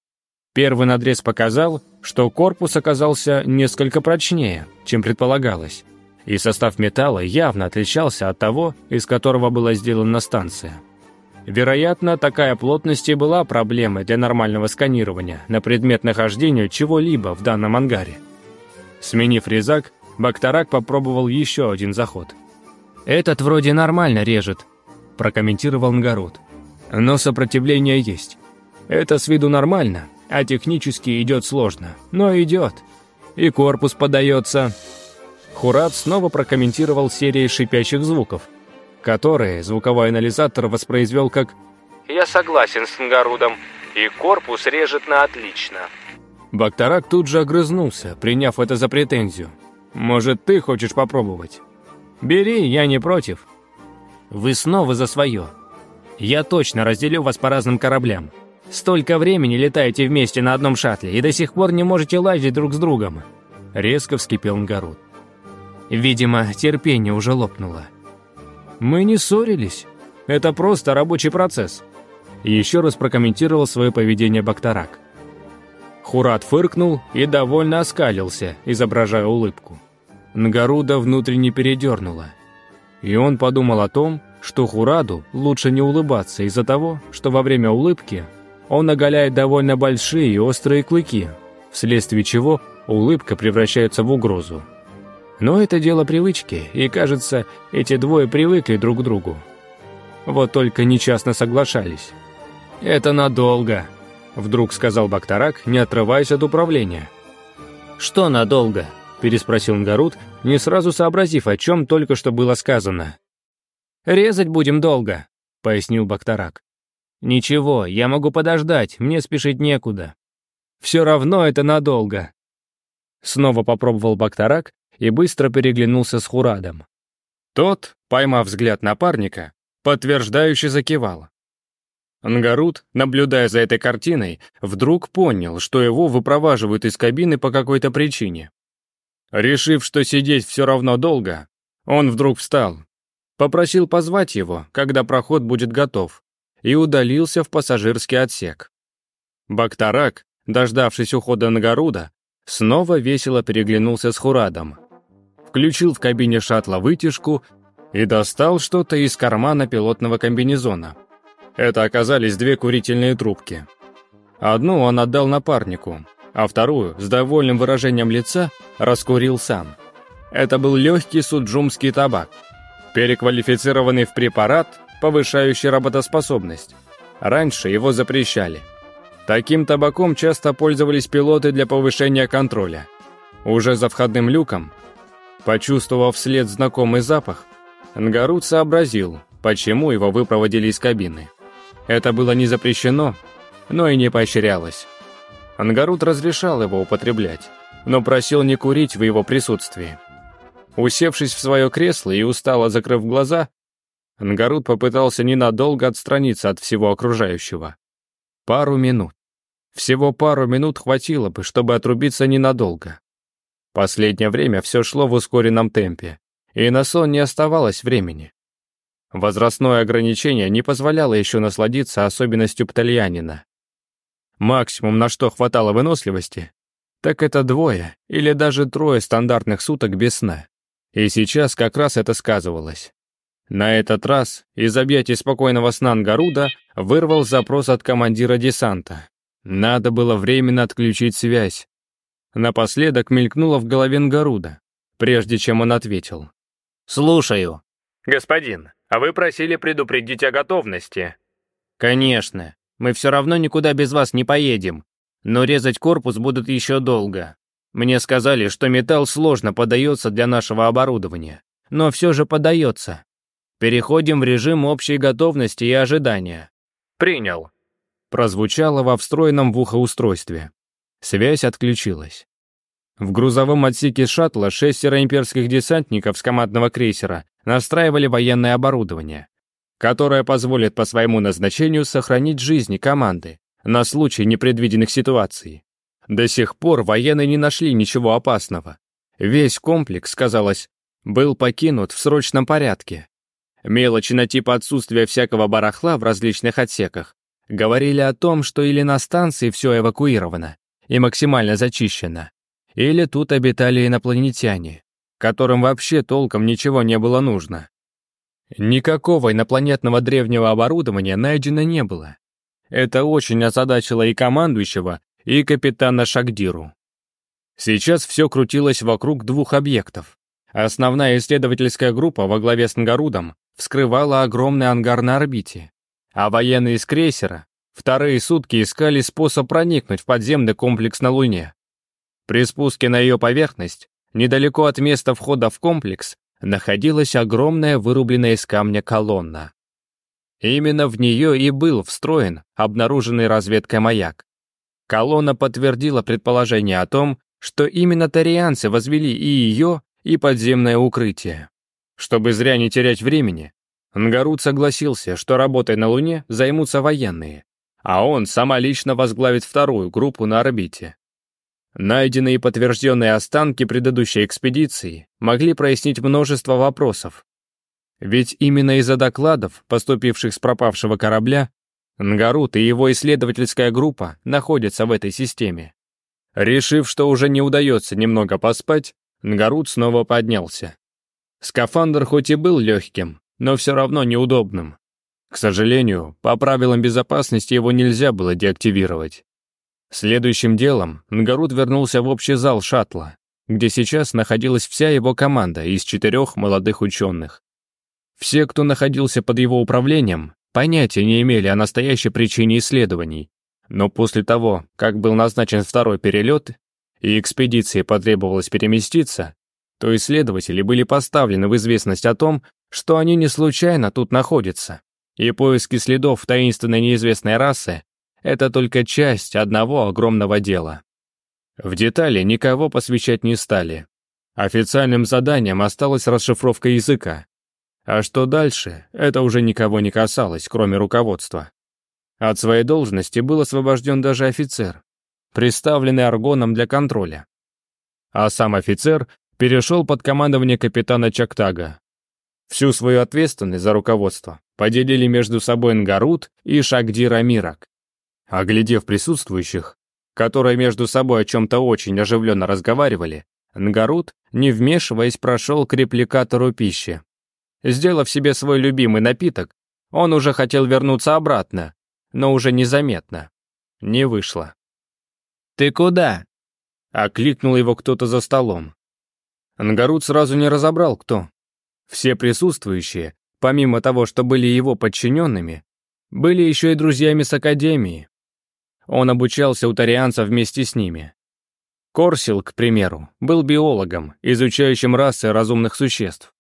Первый надрез показал, что корпус оказался несколько прочнее, чем предполагалось и состав металла явно отличался от того, из которого была сделана станция. Вероятно, такая плотность и была проблемой для нормального сканирования на предмет нахождения чего-либо в данном ангаре. Сменив резак, Бакторак попробовал еще один заход. «Этот вроде нормально режет», – прокомментировал Нгарут. «Но сопротивление есть. Это с виду нормально, а технически идет сложно, но идет. И корпус подается, Хурат снова прокомментировал серии шипящих звуков, которые звуковой анализатор воспроизвел как «Я согласен с Нгарудом, и корпус режет на отлично». Бактарак тут же огрызнулся, приняв это за претензию. «Может, ты хочешь попробовать?» «Бери, я не против». «Вы снова за свое. Я точно разделю вас по разным кораблям. Столько времени летаете вместе на одном шаттле и до сих пор не можете лазить друг с другом». Резко вскипел Нгарут. Видимо, терпение уже лопнуло. «Мы не ссорились. Это просто рабочий процесс», еще раз прокомментировал свое поведение Бактарак. Хурат фыркнул и довольно оскалился, изображая улыбку. Нгаруда внутренне передернула. И он подумал о том, что Хураду лучше не улыбаться из-за того, что во время улыбки он оголяет довольно большие и острые клыки, вследствие чего улыбка превращается в угрозу. Но это дело привычки, и, кажется, эти двое привыкли друг к другу. Вот только нечастно соглашались. «Это надолго», — вдруг сказал Бактарак, не отрываясь от управления. «Что надолго?» — переспросил Нгарут, не сразу сообразив, о чем только что было сказано. «Резать будем долго», — пояснил Бактарак. «Ничего, я могу подождать, мне спешить некуда. Все равно это надолго». Снова попробовал Бактарак, и быстро переглянулся с Хурадом. Тот, поймав взгляд напарника, подтверждающе закивал. Нгарут, наблюдая за этой картиной, вдруг понял, что его выпроваживают из кабины по какой-то причине. Решив, что сидеть все равно долго, он вдруг встал, попросил позвать его, когда проход будет готов, и удалился в пассажирский отсек. Бактарак, дождавшись ухода Нгаруда, снова весело переглянулся с Хурадом включил в кабине шаттла вытяжку и достал что-то из кармана пилотного комбинезона. Это оказались две курительные трубки. Одну он отдал напарнику, а вторую, с довольным выражением лица, раскурил сам. Это был легкий суджумский табак, переквалифицированный в препарат, повышающий работоспособность. Раньше его запрещали. Таким табаком часто пользовались пилоты для повышения контроля. Уже за входным люком Почувствовав вслед знакомый запах, Нгарут сообразил, почему его выпроводили из кабины. Это было не запрещено, но и не поощрялось. Ангарут разрешал его употреблять, но просил не курить в его присутствии. Усевшись в свое кресло и устало закрыв глаза, Ангарут попытался ненадолго отстраниться от всего окружающего. Пару минут. Всего пару минут хватило бы, чтобы отрубиться ненадолго. Последнее время все шло в ускоренном темпе, и на сон не оставалось времени. Возрастное ограничение не позволяло еще насладиться особенностью птальянина. Максимум, на что хватало выносливости, так это двое или даже трое стандартных суток без сна. И сейчас как раз это сказывалось. На этот раз из объятий спокойного сна Ангаруда вырвал запрос от командира десанта. Надо было временно отключить связь, Напоследок мелькнуло в голове Нгаруда, прежде чем он ответил. «Слушаю». «Господин, а вы просили предупредить о готовности». «Конечно. Мы все равно никуда без вас не поедем. Но резать корпус будут еще долго. Мне сказали, что металл сложно подается для нашего оборудования. Но все же подается. Переходим в режим общей готовности и ожидания». «Принял», прозвучало во встроенном в ухо устройстве. Связь отключилась. В грузовом отсеке шаттла шестеро имперских десантников с командного крейсера настраивали военное оборудование, которое позволит по своему назначению сохранить жизни команды на случай непредвиденных ситуаций. До сих пор военные не нашли ничего опасного. Весь комплекс, казалось, был покинут в срочном порядке. Мелочи на типа отсутствия всякого барахла в различных отсеках говорили о том, что или на станции все эвакуировано, и максимально зачищена. Или тут обитали инопланетяне, которым вообще толком ничего не было нужно. Никакого инопланетного древнего оборудования найдено не было. Это очень озадачило и командующего, и капитана Шагдиру. Сейчас все крутилось вокруг двух объектов. Основная исследовательская группа во главе с Нгарудом вскрывала огромный ангар на орбите, а военные из крейсера Вторые сутки искали способ проникнуть в подземный комплекс на Луне. При спуске на ее поверхность, недалеко от места входа в комплекс, находилась огромная вырубленная из камня колонна. Именно в нее и был встроен обнаруженный разведкой маяк. Колонна подтвердила предположение о том, что именно тарианцы возвели и ее, и подземное укрытие. Чтобы зря не терять времени, Нгарут согласился, что работой на Луне займутся военные, а он сама лично возглавит вторую группу на орбите. Найденные и подтвержденные останки предыдущей экспедиции могли прояснить множество вопросов. Ведь именно из-за докладов, поступивших с пропавшего корабля, Нгарут и его исследовательская группа находятся в этой системе. Решив, что уже не удается немного поспать, Нгарут снова поднялся. Скафандр хоть и был легким, но все равно неудобным. К сожалению, по правилам безопасности его нельзя было деактивировать. Следующим делом Нгарут вернулся в общий зал шаттла, где сейчас находилась вся его команда из четырех молодых ученых. Все, кто находился под его управлением, понятия не имели о настоящей причине исследований, но после того, как был назначен второй перелет и экспедиции потребовалось переместиться, то исследователи были поставлены в известность о том, что они не случайно тут находятся и поиски следов таинственной неизвестной расы — это только часть одного огромного дела. В детали никого посвящать не стали. Официальным заданием осталась расшифровка языка. А что дальше, это уже никого не касалось, кроме руководства. От своей должности был освобожден даже офицер, представленный аргоном для контроля. А сам офицер перешел под командование капитана Чактага. Всю свою ответственность за руководство поделили между собой Нгарут и Шагдир Амирак. Оглядев присутствующих, которые между собой о чем-то очень оживленно разговаривали, Нгарут, не вмешиваясь, прошел к репликатору пищи. Сделав себе свой любимый напиток, он уже хотел вернуться обратно, но уже незаметно. Не вышло. «Ты куда?» — окликнул его кто-то за столом. Нгарут сразу не разобрал, кто. Все присутствующие помимо того, что были его подчиненными, были еще и друзьями с Академии. Он обучался у тарианцев вместе с ними. Корсил, к примеру, был биологом, изучающим расы разумных существ.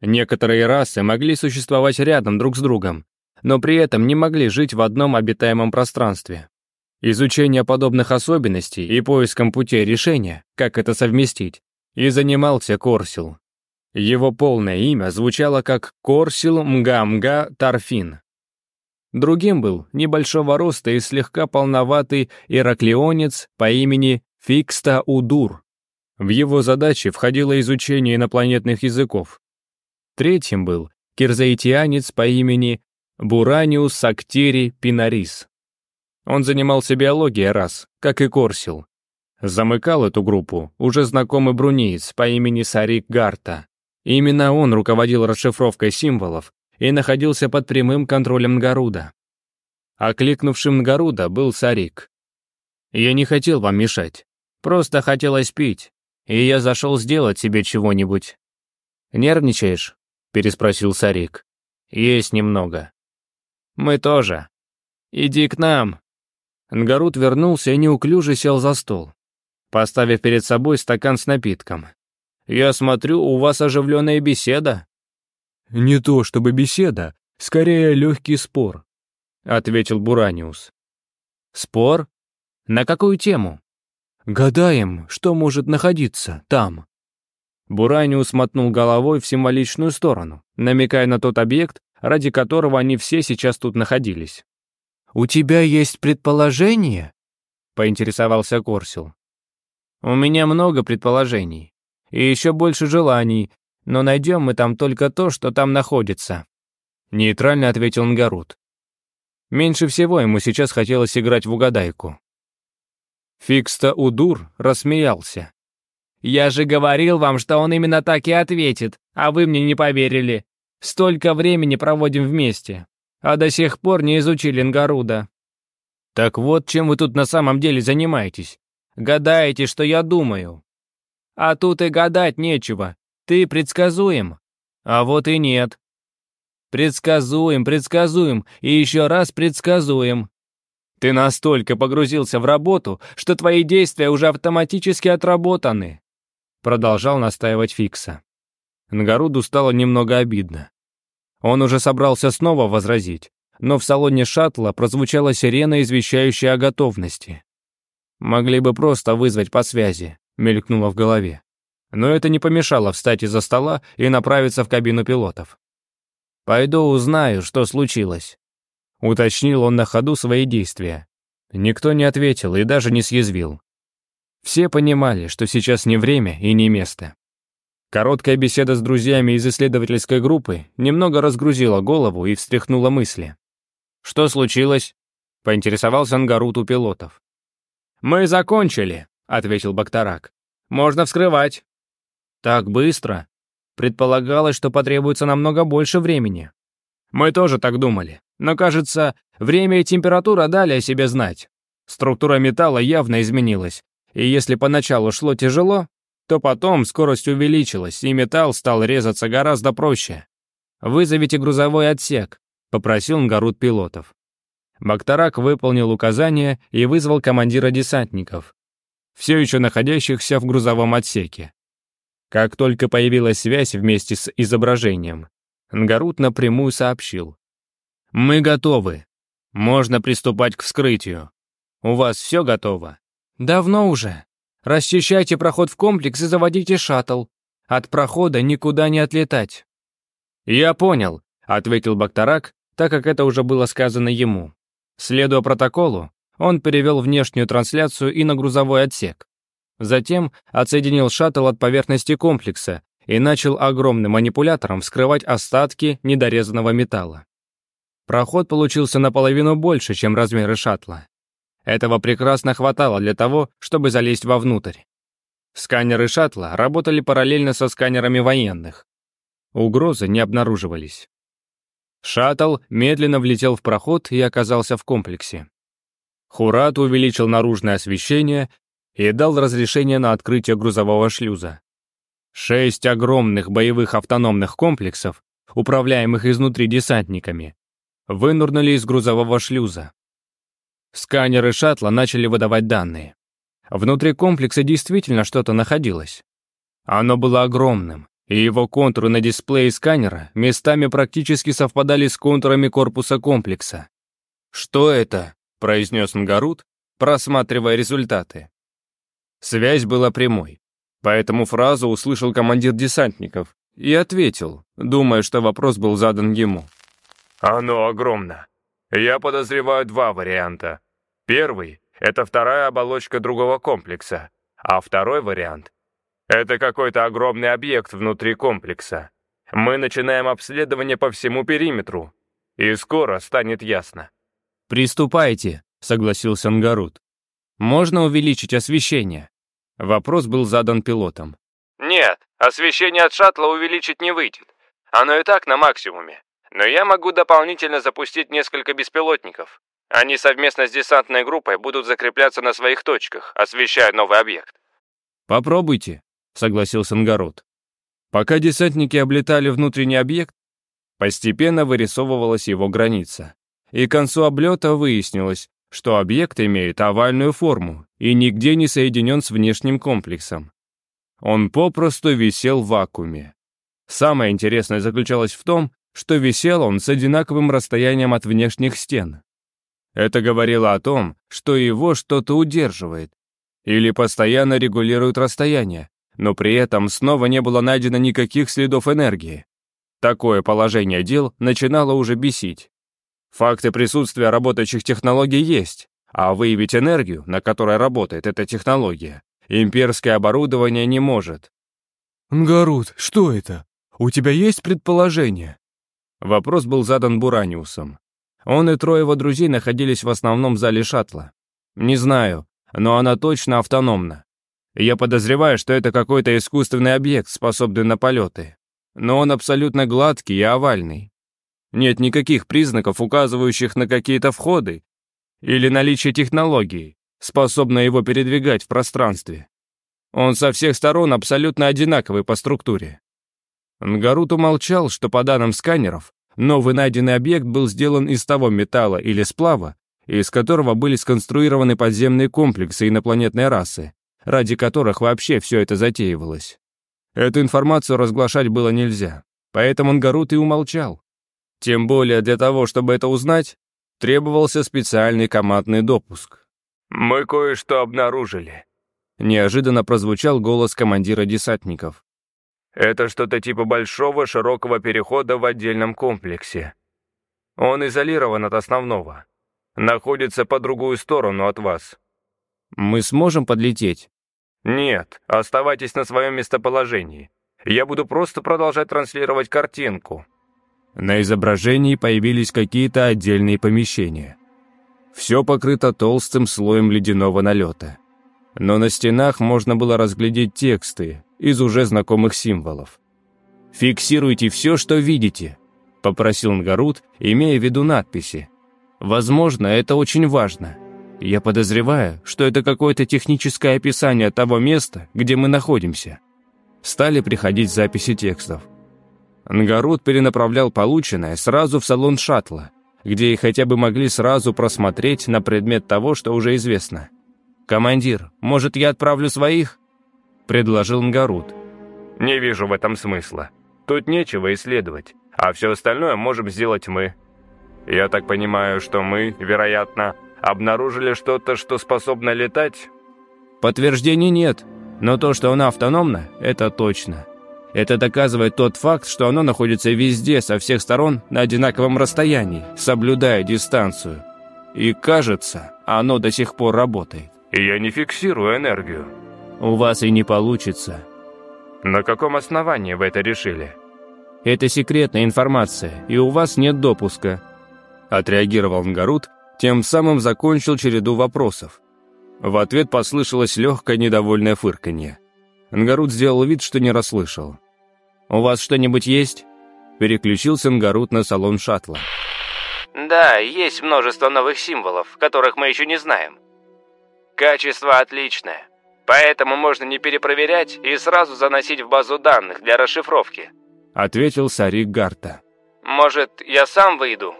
Некоторые расы могли существовать рядом друг с другом, но при этом не могли жить в одном обитаемом пространстве. Изучение подобных особенностей и поиском путей решения, как это совместить, и занимался Корсил. Его полное имя звучало как Корсил Мгамга Тарфин. Другим был небольшого роста и слегка полноватый ираклионец по имени Фикста Удур. В его задачи входило изучение инопланетных языков. Третьим был кирзаитянец по имени Бураниус Сактири Пинарис. Он занимался биологией раз, как и Корсил. Замыкал эту группу уже знакомый брунеец по имени Сарик Гарта. Именно он руководил расшифровкой символов и находился под прямым контролем Нгаруда. Окликнувшим Нгаруда был Сарик. «Я не хотел вам мешать. Просто хотелось пить, и я зашел сделать себе чего-нибудь». «Нервничаешь?» — переспросил Сарик. «Есть немного». «Мы тоже. Иди к нам». Нгаруд вернулся и неуклюже сел за стол, поставив перед собой стакан с напитком. Я смотрю, у вас оживленная беседа». «Не то чтобы беседа, скорее легкий спор», — ответил Бураниус. «Спор? На какую тему?» «Гадаем, что может находиться там». Бураниус мотнул головой в символичную сторону, намекая на тот объект, ради которого они все сейчас тут находились. «У тебя есть предположение?» — поинтересовался Корсил. «У меня много предположений и еще больше желаний, но найдем мы там только то, что там находится», — нейтрально ответил Нгарут. Меньше всего ему сейчас хотелось играть в угадайку. Фикста Удур рассмеялся. «Я же говорил вам, что он именно так и ответит, а вы мне не поверили. Столько времени проводим вместе, а до сих пор не изучили Нгаруда». «Так вот, чем вы тут на самом деле занимаетесь. Гадаете, что я думаю», а тут и гадать нечего. Ты предсказуем. А вот и нет. Предсказуем, предсказуем и еще раз предсказуем. Ты настолько погрузился в работу, что твои действия уже автоматически отработаны. Продолжал настаивать Фикса. Нгаруду стало немного обидно. Он уже собрался снова возразить, но в салоне шаттла прозвучала сирена, извещающая о готовности. Могли бы просто вызвать по связи мелькнуло в голове. Но это не помешало встать из-за стола и направиться в кабину пилотов. «Пойду узнаю, что случилось», — уточнил он на ходу свои действия. Никто не ответил и даже не съязвил. Все понимали, что сейчас не время и не место. Короткая беседа с друзьями из исследовательской группы немного разгрузила голову и встряхнула мысли. «Что случилось?» — поинтересовался Ангарут у пилотов. «Мы закончили», — ответил Бактарак. «Можно вскрывать». «Так быстро?» Предполагалось, что потребуется намного больше времени. Мы тоже так думали. Но, кажется, время и температура дали о себе знать. Структура металла явно изменилась. И если поначалу шло тяжело, то потом скорость увеличилась, и металл стал резаться гораздо проще. «Вызовите грузовой отсек», — попросил Нгарут пилотов. Бактарак выполнил указание и вызвал командира десантников все еще находящихся в грузовом отсеке. Как только появилась связь вместе с изображением, Нгарут напрямую сообщил. «Мы готовы. Можно приступать к вскрытию. У вас все готово?» «Давно уже. Расчищайте проход в комплекс и заводите шаттл. От прохода никуда не отлетать». «Я понял», — ответил Бактарак, так как это уже было сказано ему. Следуя протоколу, он перевел внешнюю трансляцию и на грузовой отсек. Затем отсоединил шаттл от поверхности комплекса и начал огромным манипулятором вскрывать остатки недорезанного металла. Проход получился наполовину больше, чем размеры шаттла. Этого прекрасно хватало для того, чтобы залезть вовнутрь. Сканеры шаттла работали параллельно со сканерами военных. Угрозы не обнаруживались. Шаттл медленно влетел в проход и оказался в комплексе. Хурат увеличил наружное освещение и дал разрешение на открытие грузового шлюза. Шесть огромных боевых автономных комплексов, управляемых изнутри десантниками, вынурнули из грузового шлюза. Сканеры шаттла начали выдавать данные. Внутри комплекса действительно что-то находилось. Оно было огромным, и его контуры на дисплее сканера местами практически совпадали с контурами корпуса комплекса. «Что это?» — произнес Нгарут, просматривая результаты. Связь была прямой, поэтому фразу услышал командир десантников и ответил, думая, что вопрос был задан ему. «Оно огромно. Я подозреваю два варианта. Первый — это вторая оболочка другого комплекса, а второй вариант — это какой-то огромный объект внутри комплекса. Мы начинаем обследование по всему периметру, и скоро станет ясно». «Приступайте», — согласился Ангарут. «Можно увеличить освещение?» Вопрос был задан пилотом. «Нет, освещение от шаттла увеличить не выйдет. Оно и так на максимуме. Но я могу дополнительно запустить несколько беспилотников. Они совместно с десантной группой будут закрепляться на своих точках, освещая новый объект». «Попробуйте», — согласился Ангарут. Пока десантники облетали внутренний объект, постепенно вырисовывалась его граница и к концу облета выяснилось, что объект имеет овальную форму и нигде не соединен с внешним комплексом. Он попросту висел в вакууме. Самое интересное заключалось в том, что висел он с одинаковым расстоянием от внешних стен. Это говорило о том, что его что-то удерживает или постоянно регулирует расстояние, но при этом снова не было найдено никаких следов энергии. Такое положение дел начинало уже бесить. Факты присутствия работающих технологий есть, а выявить энергию, на которой работает эта технология, имперское оборудование не может. «Нгарут, что это? У тебя есть предположение?» Вопрос был задан Бураниусом. Он и трое его друзей находились в основном зале шаттла. «Не знаю, но она точно автономна. Я подозреваю, что это какой-то искусственный объект, способный на полеты. Но он абсолютно гладкий и овальный. Нет никаких признаков, указывающих на какие-то входы или наличие технологии, способной его передвигать в пространстве. Он со всех сторон абсолютно одинаковый по структуре. Нгарут умолчал, что по данным сканеров, новый найденный объект был сделан из того металла или сплава, из которого были сконструированы подземные комплексы инопланетной расы, ради которых вообще все это затеивалось. Эту информацию разглашать было нельзя, поэтому Нгарут и умолчал. Тем более для того, чтобы это узнать, требовался специальный командный допуск. «Мы кое-что обнаружили», — неожиданно прозвучал голос командира десантников. «Это что-то типа большого широкого перехода в отдельном комплексе. Он изолирован от основного. Находится по другую сторону от вас». «Мы сможем подлететь?» «Нет, оставайтесь на своем местоположении. Я буду просто продолжать транслировать картинку», на изображении появились какие-то отдельные помещения. Все покрыто толстым слоем ледяного налета. Но на стенах можно было разглядеть тексты из уже знакомых символов. «Фиксируйте все, что видите», — попросил Нгарут, имея в виду надписи. «Возможно, это очень важно. Я подозреваю, что это какое-то техническое описание того места, где мы находимся». Стали приходить записи текстов — Нгарут перенаправлял полученное сразу в салон шаттла, где и хотя бы могли сразу просмотреть на предмет того, что уже известно. «Командир, может, я отправлю своих?» — предложил Нгарут. «Не вижу в этом смысла. Тут нечего исследовать, а все остальное можем сделать мы. Я так понимаю, что мы, вероятно, обнаружили что-то, что способно летать?» «Подтверждений нет, но то, что она автономна, это точно». Это доказывает тот факт, что оно находится везде, со всех сторон, на одинаковом расстоянии, соблюдая дистанцию. И кажется, оно до сих пор работает. Я не фиксирую энергию. У вас и не получится. На каком основании вы это решили? Это секретная информация, и у вас нет допуска. Отреагировал Нгарут, тем самым закончил череду вопросов. В ответ послышалось легкое недовольное фырканье. Ангарут сделал вид, что не расслышал. «У вас что-нибудь есть?» Переключился Ангарут на салон шаттла. «Да, есть множество новых символов, которых мы еще не знаем. Качество отличное, поэтому можно не перепроверять и сразу заносить в базу данных для расшифровки», ответил Сарик Гарта. «Может, я сам выйду?»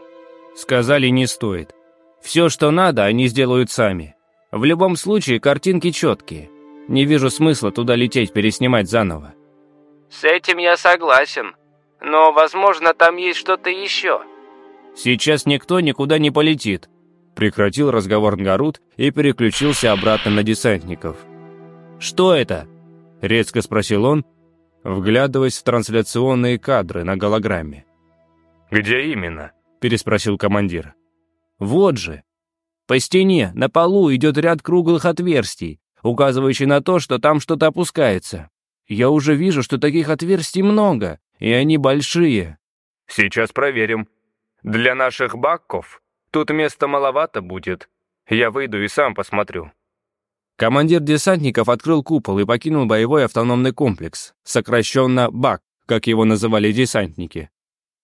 Сказали, не стоит. Все, что надо, они сделают сами. В любом случае, картинки четкие. Не вижу смысла туда лететь, переснимать заново». «С этим я согласен. Но, возможно, там есть что-то еще». «Сейчас никто никуда не полетит», — прекратил разговор Нгарут и переключился обратно на десантников. «Что это?» — резко спросил он, вглядываясь в трансляционные кадры на голограмме. «Где именно?» — переспросил командир. «Вот же. По стене, на полу идет ряд круглых отверстий указывающий на то, что там что-то опускается. Я уже вижу, что таких отверстий много, и они большие. Сейчас проверим. Для наших баков тут места маловато будет. Я выйду и сам посмотрю. Командир десантников открыл купол и покинул боевой автономный комплекс, сокращенно БАК, как его называли десантники.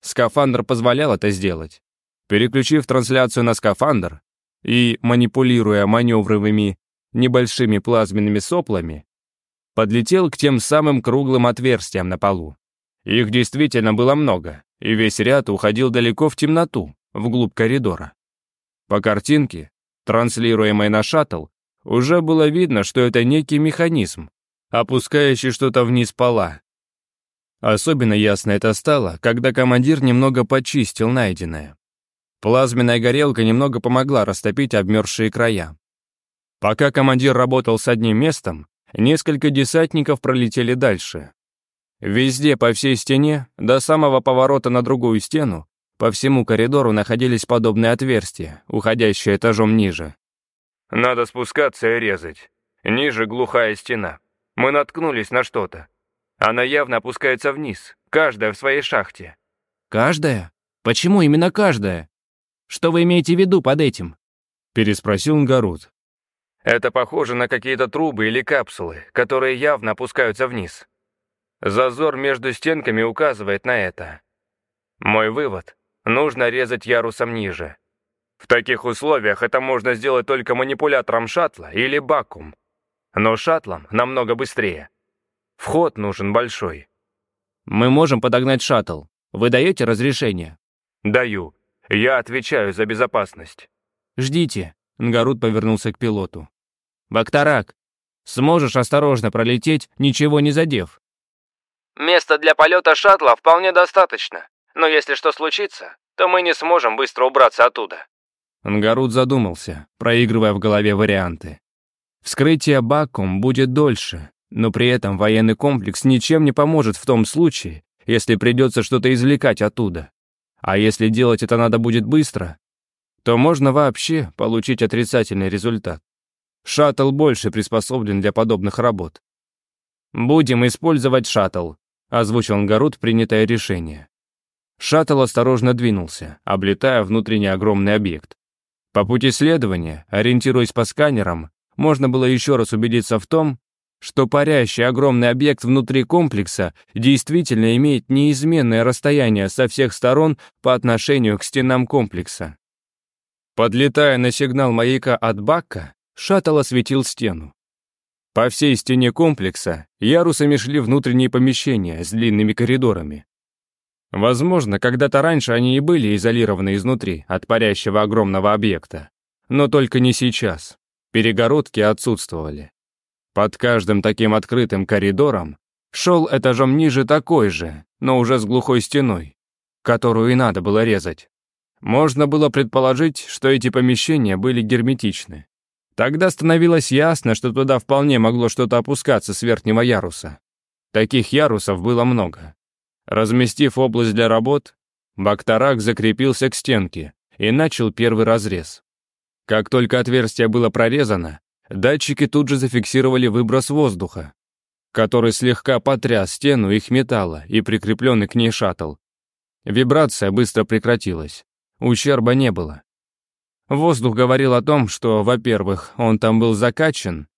Скафандр позволял это сделать. Переключив трансляцию на скафандр и манипулируя маневровыми небольшими плазменными соплами, подлетел к тем самым круглым отверстиям на полу. Их действительно было много, и весь ряд уходил далеко в темноту, вглубь коридора. По картинке, транслируемой на шаттл, уже было видно, что это некий механизм, опускающий что-то вниз пола. Особенно ясно это стало, когда командир немного почистил найденное. Плазменная горелка немного помогла растопить обмерзшие края. Пока командир работал с одним местом, несколько десантников пролетели дальше. Везде, по всей стене, до самого поворота на другую стену, по всему коридору находились подобные отверстия, уходящие этажом ниже. «Надо спускаться и резать. Ниже глухая стена. Мы наткнулись на что-то. Она явно опускается вниз, каждая в своей шахте». «Каждая? Почему именно каждая? Что вы имеете в виду под этим?» Переспросил Нгарут. Это похоже на какие-то трубы или капсулы, которые явно опускаются вниз. Зазор между стенками указывает на это. Мой вывод — нужно резать ярусом ниже. В таких условиях это можно сделать только манипулятором шаттла или бакум. Но шаттлом намного быстрее. Вход нужен большой. Мы можем подогнать шаттл. Вы даете разрешение? Даю. Я отвечаю за безопасность. Ждите. Нгарут повернулся к пилоту. Бакторак, сможешь осторожно пролететь, ничего не задев?» «Места для полета шаттла вполне достаточно, но если что случится, то мы не сможем быстро убраться оттуда». Ангарут задумался, проигрывая в голове варианты. «Вскрытие Бакум будет дольше, но при этом военный комплекс ничем не поможет в том случае, если придется что-то извлекать оттуда. А если делать это надо будет быстро, то можно вообще получить отрицательный результат. Шаттл больше приспособлен для подобных работ. «Будем использовать шаттл», — озвучил Ангарут принятое решение. Шаттл осторожно двинулся, облетая внутренний огромный объект. По пути следования, ориентируясь по сканерам, можно было еще раз убедиться в том, что парящий огромный объект внутри комплекса действительно имеет неизменное расстояние со всех сторон по отношению к стенам комплекса. Подлетая на сигнал маяка от Бакка, Шаттл осветил стену. По всей стене комплекса ярусами шли внутренние помещения с длинными коридорами. Возможно, когда-то раньше они и были изолированы изнутри от парящего огромного объекта. Но только не сейчас. Перегородки отсутствовали. Под каждым таким открытым коридором шел этажом ниже такой же, но уже с глухой стеной, которую и надо было резать. Можно было предположить, что эти помещения были герметичны. Тогда становилось ясно, что туда вполне могло что-то опускаться с верхнего яруса. Таких ярусов было много. Разместив область для работ, Бактарак закрепился к стенке и начал первый разрез. Как только отверстие было прорезано, датчики тут же зафиксировали выброс воздуха, который слегка потряс стену их металла и прикрепленный к ней шаттл. Вибрация быстро прекратилась. Ущерба не было. Воздух говорил о том, что, во-первых, он там был закачан,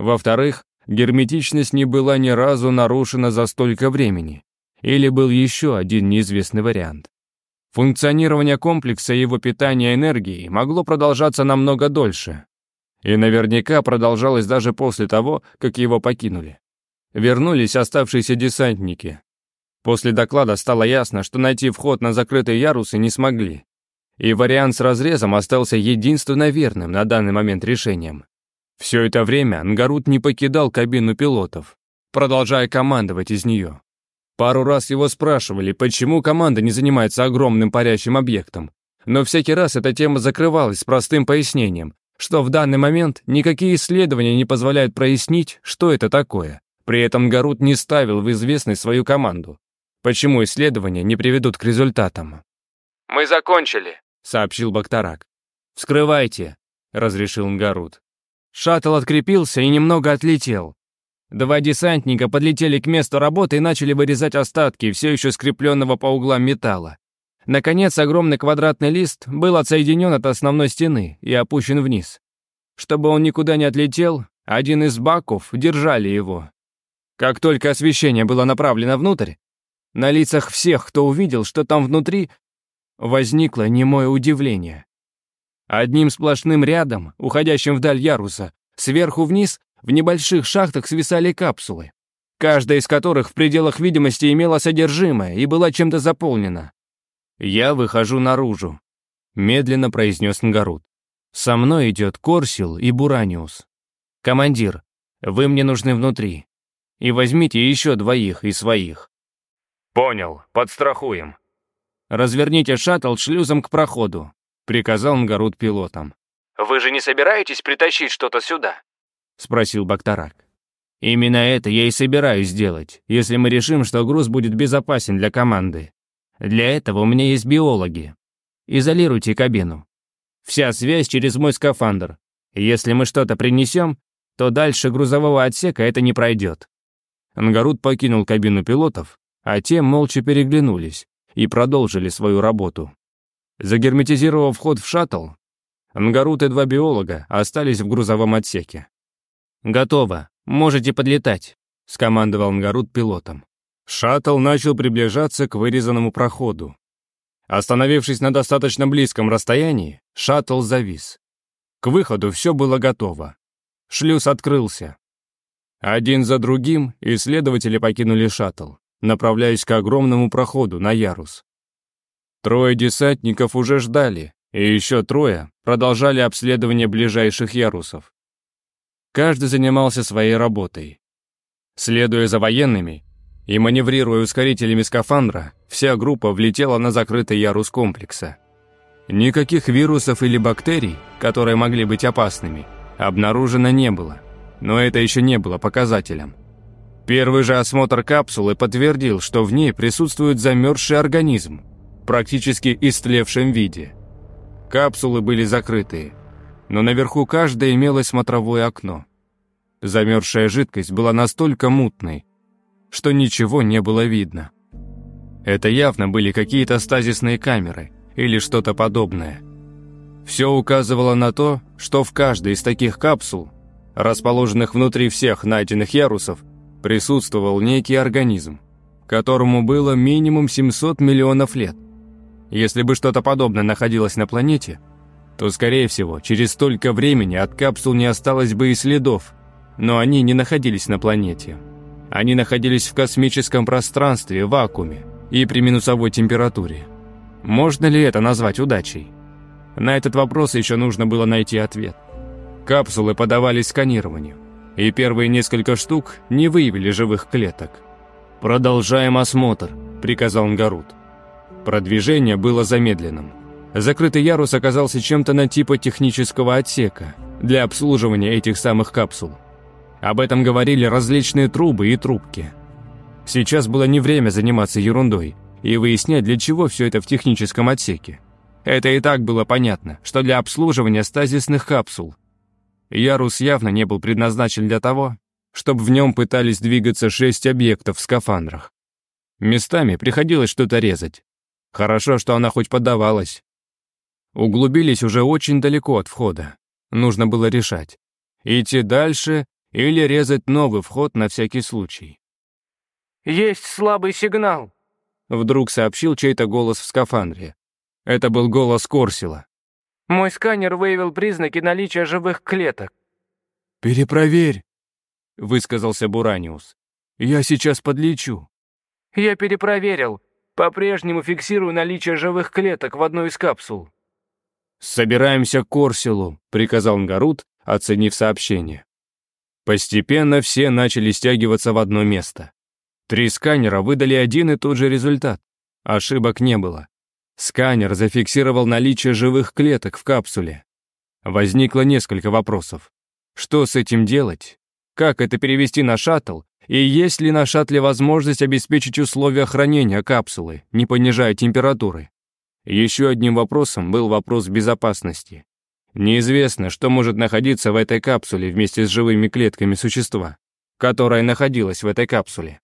во-вторых, герметичность не была ни разу нарушена за столько времени. Или был еще один неизвестный вариант. Функционирование комплекса и его питание энергией могло продолжаться намного дольше. И наверняка продолжалось даже после того, как его покинули. Вернулись оставшиеся десантники. После доклада стало ясно, что найти вход на закрытые ярусы не смогли и вариант с разрезом остался единственно верным на данный момент решением. Все это время Ангарут не покидал кабину пилотов, продолжая командовать из нее. Пару раз его спрашивали, почему команда не занимается огромным парящим объектом, но всякий раз эта тема закрывалась с простым пояснением, что в данный момент никакие исследования не позволяют прояснить, что это такое. При этом Гарут не ставил в известность свою команду. Почему исследования не приведут к результатам? «Мы закончили», — сообщил Бакторак. «Вскрывайте», — разрешил Нгарут. Шаттл открепился и немного отлетел. Два десантника подлетели к месту работы и начали вырезать остатки все еще скрепленного по углам металла. Наконец, огромный квадратный лист был отсоединен от основной стены и опущен вниз. Чтобы он никуда не отлетел, один из баков держали его. Как только освещение было направлено внутрь, на лицах всех, кто увидел, что там внутри, возникло немое удивление. Одним сплошным рядом, уходящим вдаль яруса, сверху вниз, в небольших шахтах свисали капсулы, каждая из которых в пределах видимости имела содержимое и была чем-то заполнена. «Я выхожу наружу», — медленно произнес Нгарут. «Со мной идет Корсил и Бураниус. Командир, вы мне нужны внутри. И возьмите еще двоих и своих». «Понял, подстрахуем», «Разверните шаттл шлюзом к проходу», — приказал Нгарут пилотам. «Вы же не собираетесь притащить что-то сюда?» — спросил Бактарак. «Именно это я и собираюсь сделать, если мы решим, что груз будет безопасен для команды. Для этого у меня есть биологи. Изолируйте кабину. Вся связь через мой скафандр. Если мы что-то принесем, то дальше грузового отсека это не пройдет». Ангарут покинул кабину пилотов, а те молча переглянулись, и продолжили свою работу. Загерметизировав вход в шаттл, Нгарут и два биолога остались в грузовом отсеке. «Готово. Можете подлетать», — скомандовал Нгарут пилотом. Шаттл начал приближаться к вырезанному проходу. Остановившись на достаточно близком расстоянии, шаттл завис. К выходу все было готово. Шлюз открылся. Один за другим исследователи покинули шаттл направляясь к огромному проходу на ярус. Трое десантников уже ждали, и еще трое продолжали обследование ближайших ярусов. Каждый занимался своей работой. Следуя за военными и маневрируя ускорителями скафандра, вся группа влетела на закрытый ярус комплекса. Никаких вирусов или бактерий, которые могли быть опасными, обнаружено не было. Но это еще не было показателем. Первый же осмотр капсулы подтвердил, что в ней присутствует замерзший организм, практически истлевшем виде. Капсулы были закрытые, но наверху каждой имелось смотровое окно. Замерзшая жидкость была настолько мутной, что ничего не было видно. Это явно были какие-то стазисные камеры или что-то подобное. Все указывало на то, что в каждой из таких капсул, расположенных внутри всех найденных ярусов, присутствовал некий организм, которому было минимум 700 миллионов лет. Если бы что-то подобное находилось на планете, то, скорее всего, через столько времени от капсул не осталось бы и следов, но они не находились на планете. Они находились в космическом пространстве, вакууме и при минусовой температуре. Можно ли это назвать удачей? На этот вопрос еще нужно было найти ответ. Капсулы подавались сканированию и первые несколько штук не выявили живых клеток. «Продолжаем осмотр», — приказал Нгарут. Продвижение было замедленным. Закрытый ярус оказался чем-то на типа технического отсека для обслуживания этих самых капсул. Об этом говорили различные трубы и трубки. Сейчас было не время заниматься ерундой и выяснять, для чего все это в техническом отсеке. Это и так было понятно, что для обслуживания стазисных капсул Ярус явно не был предназначен для того, чтобы в нем пытались двигаться шесть объектов в скафандрах. Местами приходилось что-то резать. Хорошо, что она хоть поддавалась. Углубились уже очень далеко от входа. Нужно было решать, идти дальше или резать новый вход на всякий случай. «Есть слабый сигнал», — вдруг сообщил чей-то голос в скафандре. Это был голос Корсила. Мой сканер выявил признаки наличия живых клеток. «Перепроверь», — высказался Бураниус. «Я сейчас подлечу». «Я перепроверил. По-прежнему фиксирую наличие живых клеток в одной из капсул». «Собираемся к Корсилу», — приказал Нгарут, оценив сообщение. Постепенно все начали стягиваться в одно место. Три сканера выдали один и тот же результат. Ошибок не было. Сканер зафиксировал наличие живых клеток в капсуле. Возникло несколько вопросов. Что с этим делать? Как это перевести на шаттл? И есть ли на шаттле возможность обеспечить условия хранения капсулы, не понижая температуры? Еще одним вопросом был вопрос безопасности. Неизвестно, что может находиться в этой капсуле вместе с живыми клетками существа, которое находилось в этой капсуле.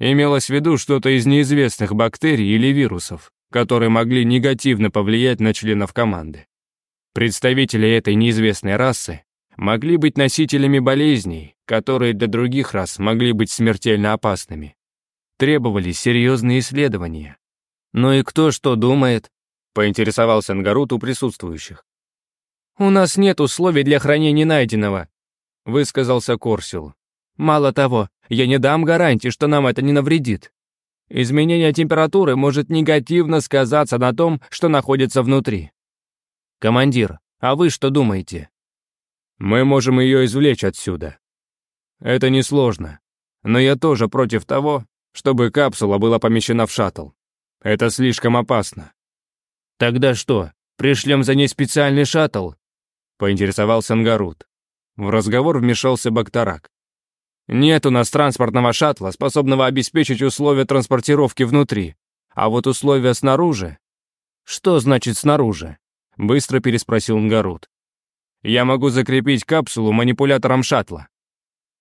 Имелось в виду что-то из неизвестных бактерий или вирусов, которые могли негативно повлиять на членов команды. Представители этой неизвестной расы могли быть носителями болезней, которые для других рас могли быть смертельно опасными. Требовались серьезные исследования. «Ну и кто что думает?» — поинтересовался Нгарут у присутствующих. «У нас нет условий для хранения найденного», — высказался Корсил. «Мало того, я не дам гарантии, что нам это не навредит. Изменение температуры может негативно сказаться на том, что находится внутри. Командир, а вы что думаете? Мы можем ее извлечь отсюда. Это несложно. Но я тоже против того, чтобы капсула была помещена в шаттл. Это слишком опасно. Тогда что, пришлем за ней специальный шаттл? Поинтересовался Ангарут. В разговор вмешался Бактарак. Нет у нас транспортного шаттла, способного обеспечить условия транспортировки внутри. А вот условия снаружи... Что значит снаружи? Быстро переспросил Нгарут. Я могу закрепить капсулу манипулятором шаттла.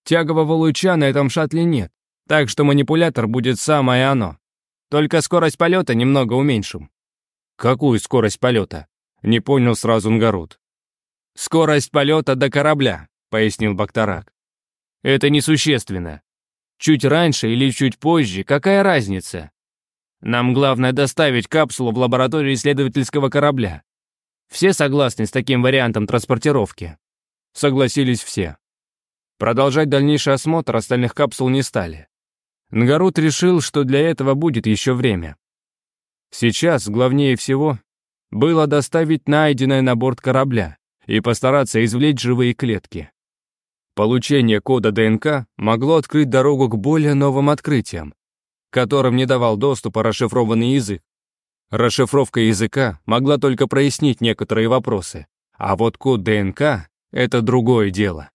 Тягового луча на этом шаттле нет, так что манипулятор будет самое оно. Только скорость полета немного уменьшим. Какую скорость полета? Не понял сразу Нгарут. Скорость полета до корабля, пояснил Бакторак. Это несущественно. Чуть раньше или чуть позже, какая разница? Нам главное доставить капсулу в лабораторию исследовательского корабля. Все согласны с таким вариантом транспортировки? Согласились все. Продолжать дальнейший осмотр остальных капсул не стали. Нгарут решил, что для этого будет еще время. Сейчас, главнее всего, было доставить найденное на борт корабля и постараться извлечь живые клетки. Получение кода ДНК могло открыть дорогу к более новым открытиям, которым не давал доступа расшифрованный язык. Расшифровка языка могла только прояснить некоторые вопросы, а вот код ДНК — это другое дело.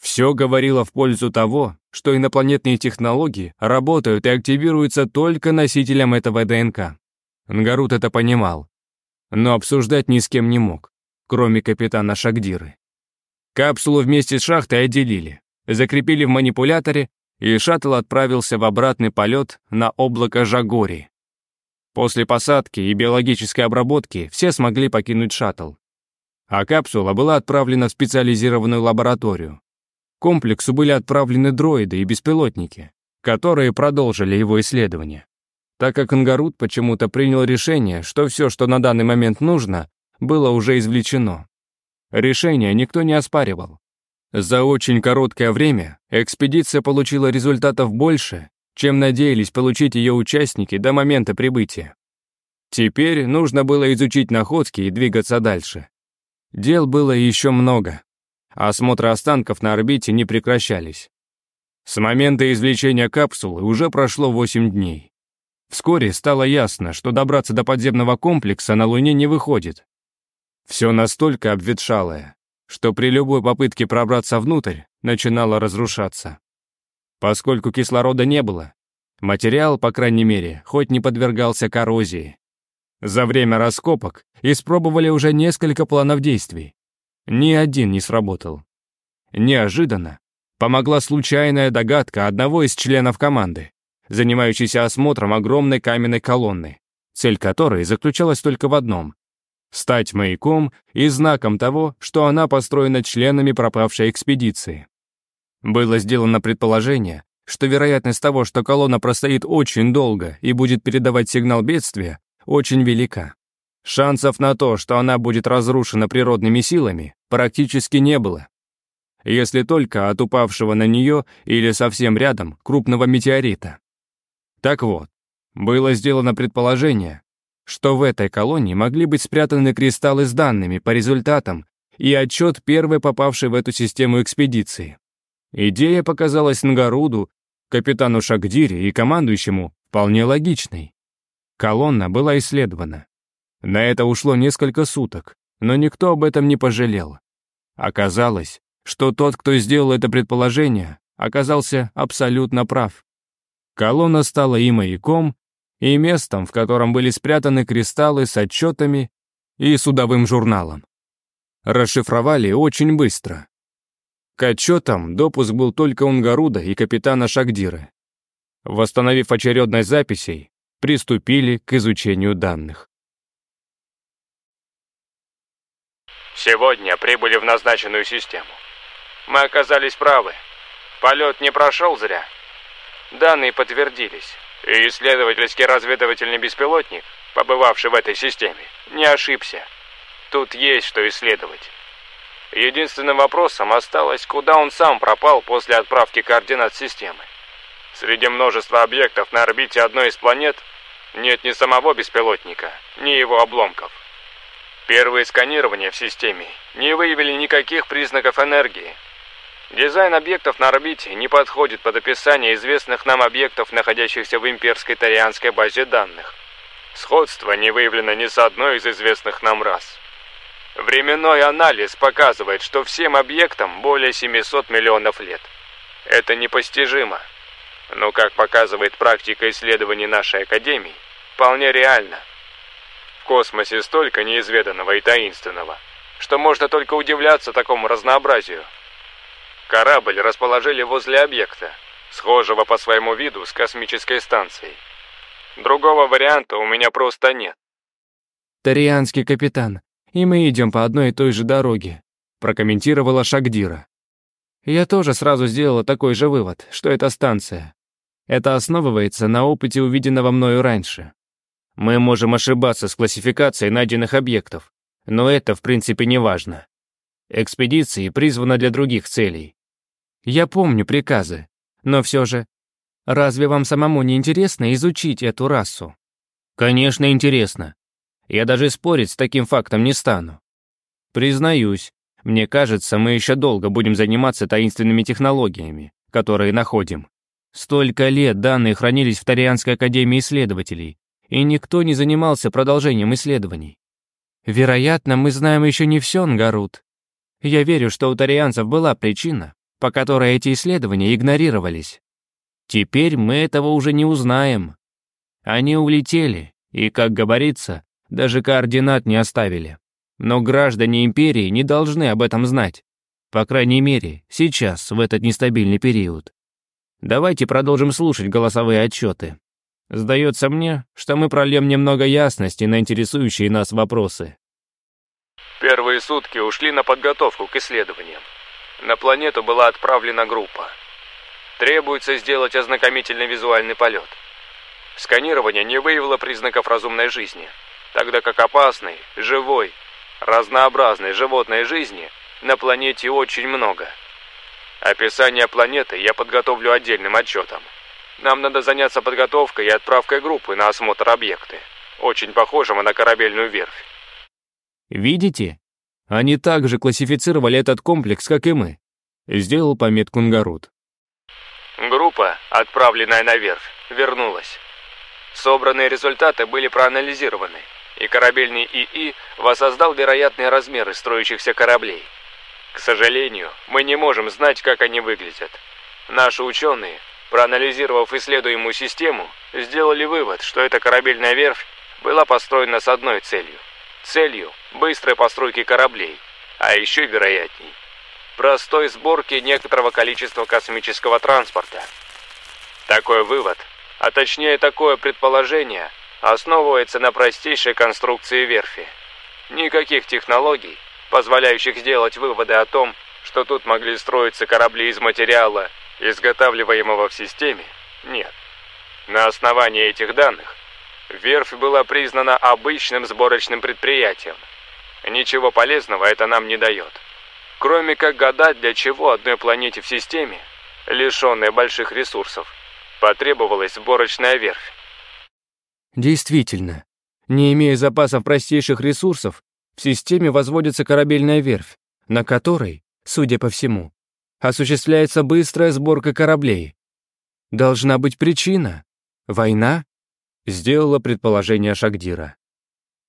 Все говорило в пользу того, что инопланетные технологии работают и активируются только носителем этого ДНК. Нгарут это понимал, но обсуждать ни с кем не мог, кроме капитана Шагдиры. Капсулу вместе с шахтой отделили, закрепили в манипуляторе, и шаттл отправился в обратный полет на облако Жагори. После посадки и биологической обработки все смогли покинуть шаттл. А капсула была отправлена в специализированную лабораторию. К комплексу были отправлены дроиды и беспилотники, которые продолжили его исследование. Так как Ангарут почему-то принял решение, что все, что на данный момент нужно, было уже извлечено. Решение никто не оспаривал. За очень короткое время экспедиция получила результатов больше, чем надеялись получить ее участники до момента прибытия. Теперь нужно было изучить находки и двигаться дальше. Дел было еще много. Осмотры останков на орбите не прекращались. С момента извлечения капсулы уже прошло 8 дней. Вскоре стало ясно, что добраться до подземного комплекса на Луне не выходит. Все настолько обветшалое, что при любой попытке пробраться внутрь начинало разрушаться. Поскольку кислорода не было, материал, по крайней мере, хоть не подвергался коррозии. За время раскопок испробовали уже несколько планов действий. Ни один не сработал. Неожиданно помогла случайная догадка одного из членов команды, занимающийся осмотром огромной каменной колонны, цель которой заключалась только в одном стать маяком и знаком того, что она построена членами пропавшей экспедиции. Было сделано предположение, что вероятность того, что колонна простоит очень долго и будет передавать сигнал бедствия, очень велика. Шансов на то, что она будет разрушена природными силами, практически не было. Если только от упавшего на нее или совсем рядом крупного метеорита. Так вот, было сделано предположение, что в этой колонии могли быть спрятаны кристаллы с данными по результатам и отчет первой попавшей в эту систему экспедиции. Идея показалась Нгаруду, капитану Шагдире и командующему вполне логичной. Колонна была исследована. На это ушло несколько суток, но никто об этом не пожалел. Оказалось, что тот, кто сделал это предположение, оказался абсолютно прав. Колонна стала и маяком, и местом, в котором были спрятаны кристаллы с отчетами и судовым журналом. Расшифровали очень быстро. К отчетам допуск был только Унгаруда и капитана Шагдира. Восстановив очередность записей, приступили к изучению данных. Сегодня прибыли в назначенную систему. Мы оказались правы. Полет не прошел зря. Данные подтвердились и исследовательский разведывательный беспилотник, побывавший в этой системе, не ошибся. Тут есть что исследовать. Единственным вопросом осталось, куда он сам пропал после отправки координат системы. Среди множества объектов на орбите одной из планет нет ни самого беспилотника, ни его обломков. Первые сканирования в системе не выявили никаких признаков энергии, Дизайн объектов на орбите не подходит под описание известных нам объектов, находящихся в имперской тарианской базе данных. Сходство не выявлено ни с одной из известных нам рас. Временной анализ показывает, что всем объектам более 700 миллионов лет. Это непостижимо. Но, как показывает практика исследований нашей Академии, вполне реально. В космосе столько неизведанного и таинственного, что можно только удивляться такому разнообразию – Корабль расположили возле объекта, схожего по своему виду с космической станцией. Другого варианта у меня просто нет. «Тарианский капитан, и мы идем по одной и той же дороге», прокомментировала Шагдира. «Я тоже сразу сделала такой же вывод, что это станция. Это основывается на опыте, увиденного мною раньше. Мы можем ошибаться с классификацией найденных объектов, но это, в принципе, не важно. Экспедиции призвана для других целей. Я помню приказы, но все же... Разве вам самому не интересно изучить эту расу? Конечно, интересно. Я даже спорить с таким фактом не стану. Признаюсь, мне кажется, мы еще долго будем заниматься таинственными технологиями, которые находим. Столько лет данные хранились в Тарианской академии исследователей, и никто не занимался продолжением исследований. Вероятно, мы знаем еще не все, Нгарут. Я верю, что у тарианцев была причина, по которой эти исследования игнорировались. Теперь мы этого уже не узнаем. Они улетели, и, как говорится, даже координат не оставили. Но граждане империи не должны об этом знать. По крайней мере, сейчас, в этот нестабильный период. Давайте продолжим слушать голосовые отчеты. Сдается мне, что мы прольем немного ясности на интересующие нас вопросы. Первые сутки ушли на подготовку к исследованиям на планету была отправлена группа. Требуется сделать ознакомительный визуальный полет. Сканирование не выявило признаков разумной жизни, тогда как опасной, живой, разнообразной животной жизни на планете очень много. Описание планеты я подготовлю отдельным отчетом. Нам надо заняться подготовкой и отправкой группы на осмотр объекты, очень похожего на корабельную верфь. Видите, они также классифицировали этот комплекс, как и мы. Сделал пометку Нгарут. Группа, отправленная наверх, вернулась. Собранные результаты были проанализированы, и корабельный ИИ воссоздал вероятные размеры строящихся кораблей. К сожалению, мы не можем знать, как они выглядят. Наши ученые, проанализировав исследуемую систему, сделали вывод, что эта корабельная верфь была построена с одной целью целью быстрой постройки кораблей, а еще вероятней, простой сборки некоторого количества космического транспорта. Такой вывод, а точнее такое предположение, основывается на простейшей конструкции верфи. Никаких технологий, позволяющих сделать выводы о том, что тут могли строиться корабли из материала, изготавливаемого в системе, нет. На основании этих данных верфь была признана обычным сборочным предприятием. Ничего полезного это нам не дает. Кроме как гадать, для чего одной планете в системе, лишенной больших ресурсов, потребовалась сборочная верфь. Действительно, не имея запасов простейших ресурсов, в системе возводится корабельная верфь, на которой, судя по всему, осуществляется быстрая сборка кораблей. Должна быть причина. Война? Сделала предположение Шагдира.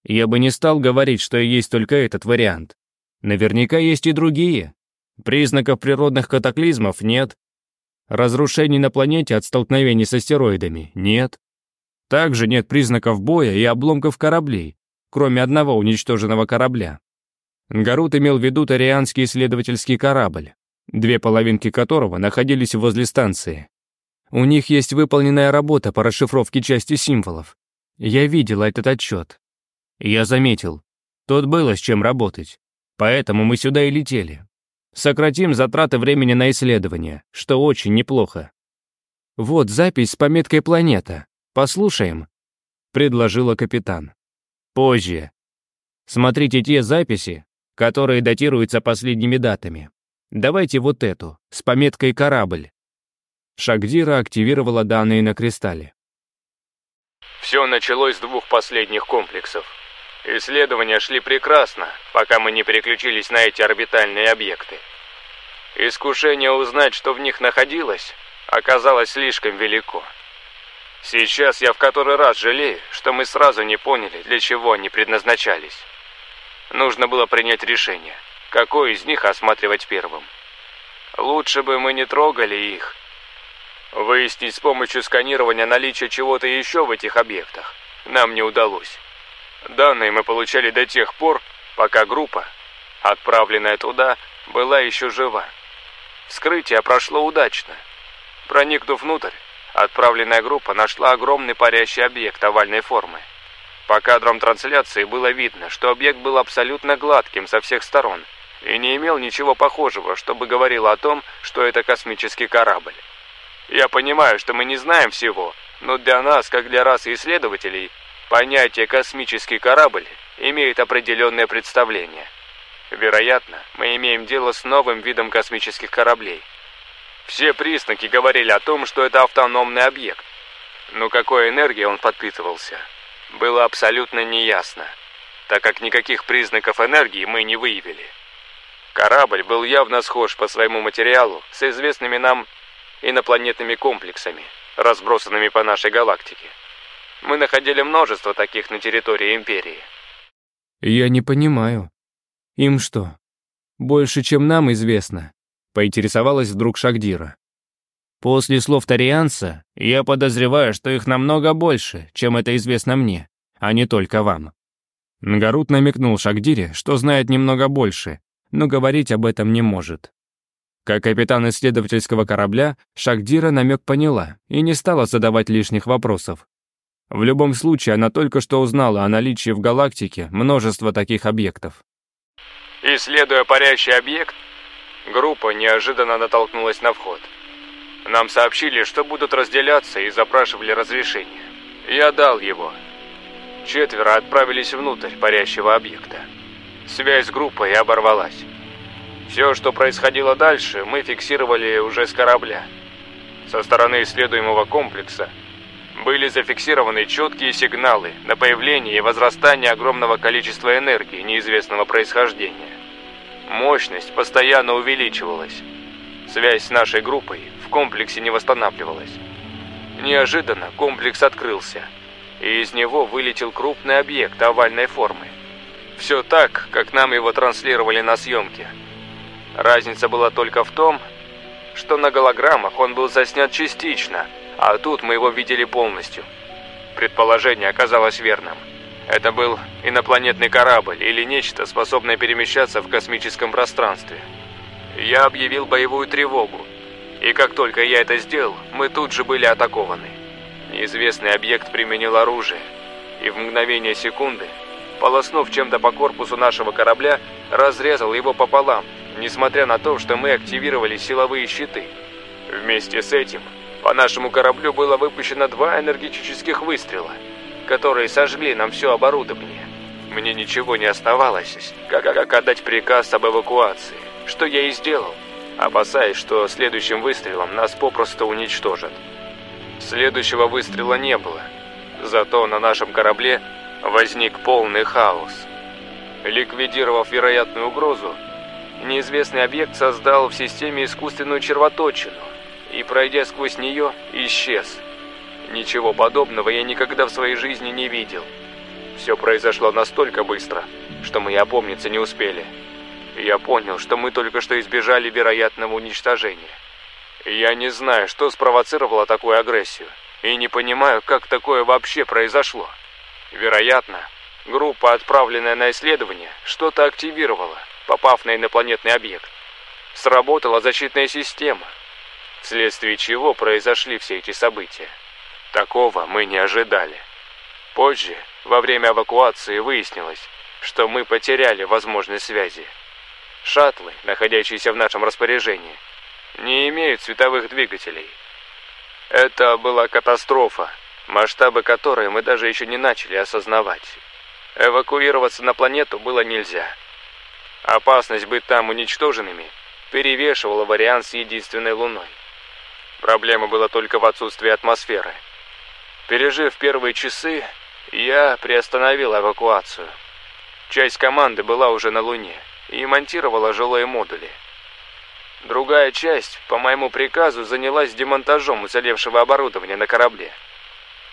Я бы не стал говорить, что есть только этот вариант. Наверняка есть и другие. Признаков природных катаклизмов нет. Разрушений на планете от столкновений с астероидами нет. Также нет признаков боя и обломков кораблей, кроме одного уничтоженного корабля. Гарут имел в виду тарианский исследовательский корабль, две половинки которого находились возле станции. У них есть выполненная работа по расшифровке части символов. Я видела этот отчет. Я заметил. Тут было с чем работать. Поэтому мы сюда и летели. Сократим затраты времени на исследование, что очень неплохо. Вот запись с пометкой «Планета». Послушаем», — предложила капитан. «Позже. Смотрите те записи, которые датируются последними датами. Давайте вот эту, с пометкой «Корабль». Шагдира активировала данные на кристалле. Все началось с двух последних комплексов. Исследования шли прекрасно, пока мы не переключились на эти орбитальные объекты. Искушение узнать, что в них находилось, оказалось слишком велико. Сейчас я в который раз жалею, что мы сразу не поняли, для чего они предназначались. Нужно было принять решение, какой из них осматривать первым. Лучше бы мы не трогали их, Выяснить с помощью сканирования наличие чего-то еще в этих объектах нам не удалось. Данные мы получали до тех пор, пока группа, отправленная туда, была еще жива. Вскрытие прошло удачно. Проникнув внутрь, отправленная группа нашла огромный парящий объект овальной формы. По кадрам трансляции было видно, что объект был абсолютно гладким со всех сторон и не имел ничего похожего, чтобы говорило о том, что это космический корабль. Я понимаю, что мы не знаем всего, но для нас, как для расы исследователей, понятие «космический корабль» имеет определенное представление. Вероятно, мы имеем дело с новым видом космических кораблей. Все признаки говорили о том, что это автономный объект. Но какой энергией он подпитывался, было абсолютно неясно, так как никаких признаков энергии мы не выявили. Корабль был явно схож по своему материалу с известными нам инопланетными комплексами, разбросанными по нашей галактике. Мы находили множество таких на территории Империи. Я не понимаю. Им что? Больше, чем нам известно? Поинтересовалась вдруг Шагдира. После слов Тарианца, я подозреваю, что их намного больше, чем это известно мне, а не только вам. Нгарут намекнул Шагдире, что знает немного больше, но говорить об этом не может. Как капитан исследовательского корабля, Шагдира намек поняла и не стала задавать лишних вопросов. В любом случае, она только что узнала о наличии в галактике множества таких объектов. Исследуя парящий объект, группа неожиданно натолкнулась на вход. Нам сообщили, что будут разделяться и запрашивали разрешение. Я дал его. Четверо отправились внутрь парящего объекта. Связь с группой оборвалась. Все, что происходило дальше, мы фиксировали уже с корабля. Со стороны исследуемого комплекса были зафиксированы четкие сигналы на появление и возрастание огромного количества энергии неизвестного происхождения. Мощность постоянно увеличивалась. Связь с нашей группой в комплексе не восстанавливалась. Неожиданно комплекс открылся, и из него вылетел крупный объект овальной формы. Все так, как нам его транслировали на съемке – Разница была только в том, что на голограммах он был заснят частично, а тут мы его видели полностью. Предположение оказалось верным. Это был инопланетный корабль или нечто, способное перемещаться в космическом пространстве. Я объявил боевую тревогу, и как только я это сделал, мы тут же были атакованы. Неизвестный объект применил оружие, и в мгновение секунды полоснув чем-то по корпусу нашего корабля, разрезал его пополам, несмотря на то, что мы активировали силовые щиты. Вместе с этим по нашему кораблю было выпущено два энергетических выстрела, которые сожгли нам все оборудование. Мне ничего не оставалось, как, как отдать приказ об эвакуации, что я и сделал, опасаясь, что следующим выстрелом нас попросту уничтожат. Следующего выстрела не было, зато на нашем корабле возник полный хаос. Ликвидировав вероятную угрозу, неизвестный объект создал в системе искусственную червоточину и, пройдя сквозь нее, исчез. Ничего подобного я никогда в своей жизни не видел. Все произошло настолько быстро, что мы и опомниться не успели. Я понял, что мы только что избежали вероятного уничтожения. Я не знаю, что спровоцировало такую агрессию, и не понимаю, как такое вообще произошло. Вероятно, группа, отправленная на исследование, что-то активировала, попав на инопланетный объект. Сработала защитная система, вследствие чего произошли все эти события. Такого мы не ожидали. Позже, во время эвакуации, выяснилось, что мы потеряли возможность связи. Шаттлы, находящиеся в нашем распоряжении, не имеют световых двигателей. Это была катастрофа, масштабы которой мы даже еще не начали осознавать. Эвакуироваться на планету было нельзя. Опасность быть там уничтоженными перевешивала вариант с единственной Луной. Проблема была только в отсутствии атмосферы. Пережив первые часы, я приостановил эвакуацию. Часть команды была уже на Луне и монтировала жилые модули. Другая часть, по моему приказу, занялась демонтажом уцелевшего оборудования на корабле.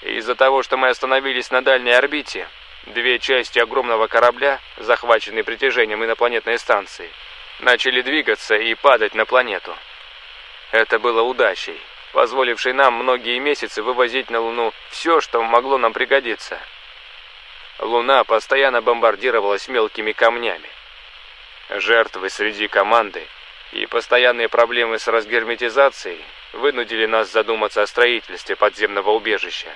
Из-за того, что мы остановились на дальней орбите, две части огромного корабля, захваченные притяжением инопланетной станции, начали двигаться и падать на планету. Это было удачей, позволившей нам многие месяцы вывозить на Луну все, что могло нам пригодиться. Луна постоянно бомбардировалась мелкими камнями. Жертвы среди команды и постоянные проблемы с разгерметизацией вынудили нас задуматься о строительстве подземного убежища.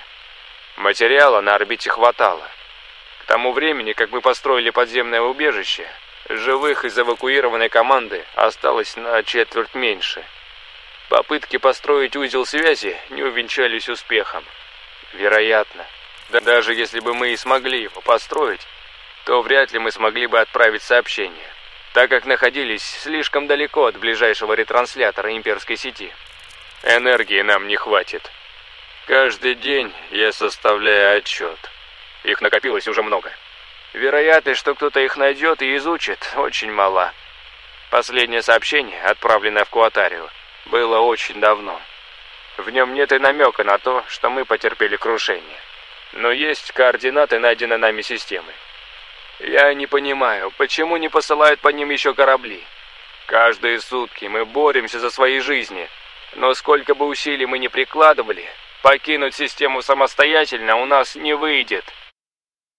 Материала на орбите хватало. К тому времени, как мы построили подземное убежище, живых из эвакуированной команды осталось на четверть меньше. Попытки построить узел связи не увенчались успехом. Вероятно. Да даже если бы мы и смогли его построить, то вряд ли мы смогли бы отправить сообщение, так как находились слишком далеко от ближайшего ретранслятора имперской сети. Энергии нам не хватит. Каждый день я составляю отчет. Их накопилось уже много. Вероятность, что кто-то их найдет и изучит, очень мала. Последнее сообщение, отправленное в Куатарио, было очень давно. В нем нет и намека на то, что мы потерпели крушение. Но есть координаты найденной нами системы. Я не понимаю, почему не посылают по ним еще корабли? Каждые сутки мы боремся за свои жизни – но сколько бы усилий мы ни прикладывали, покинуть систему самостоятельно у нас не выйдет».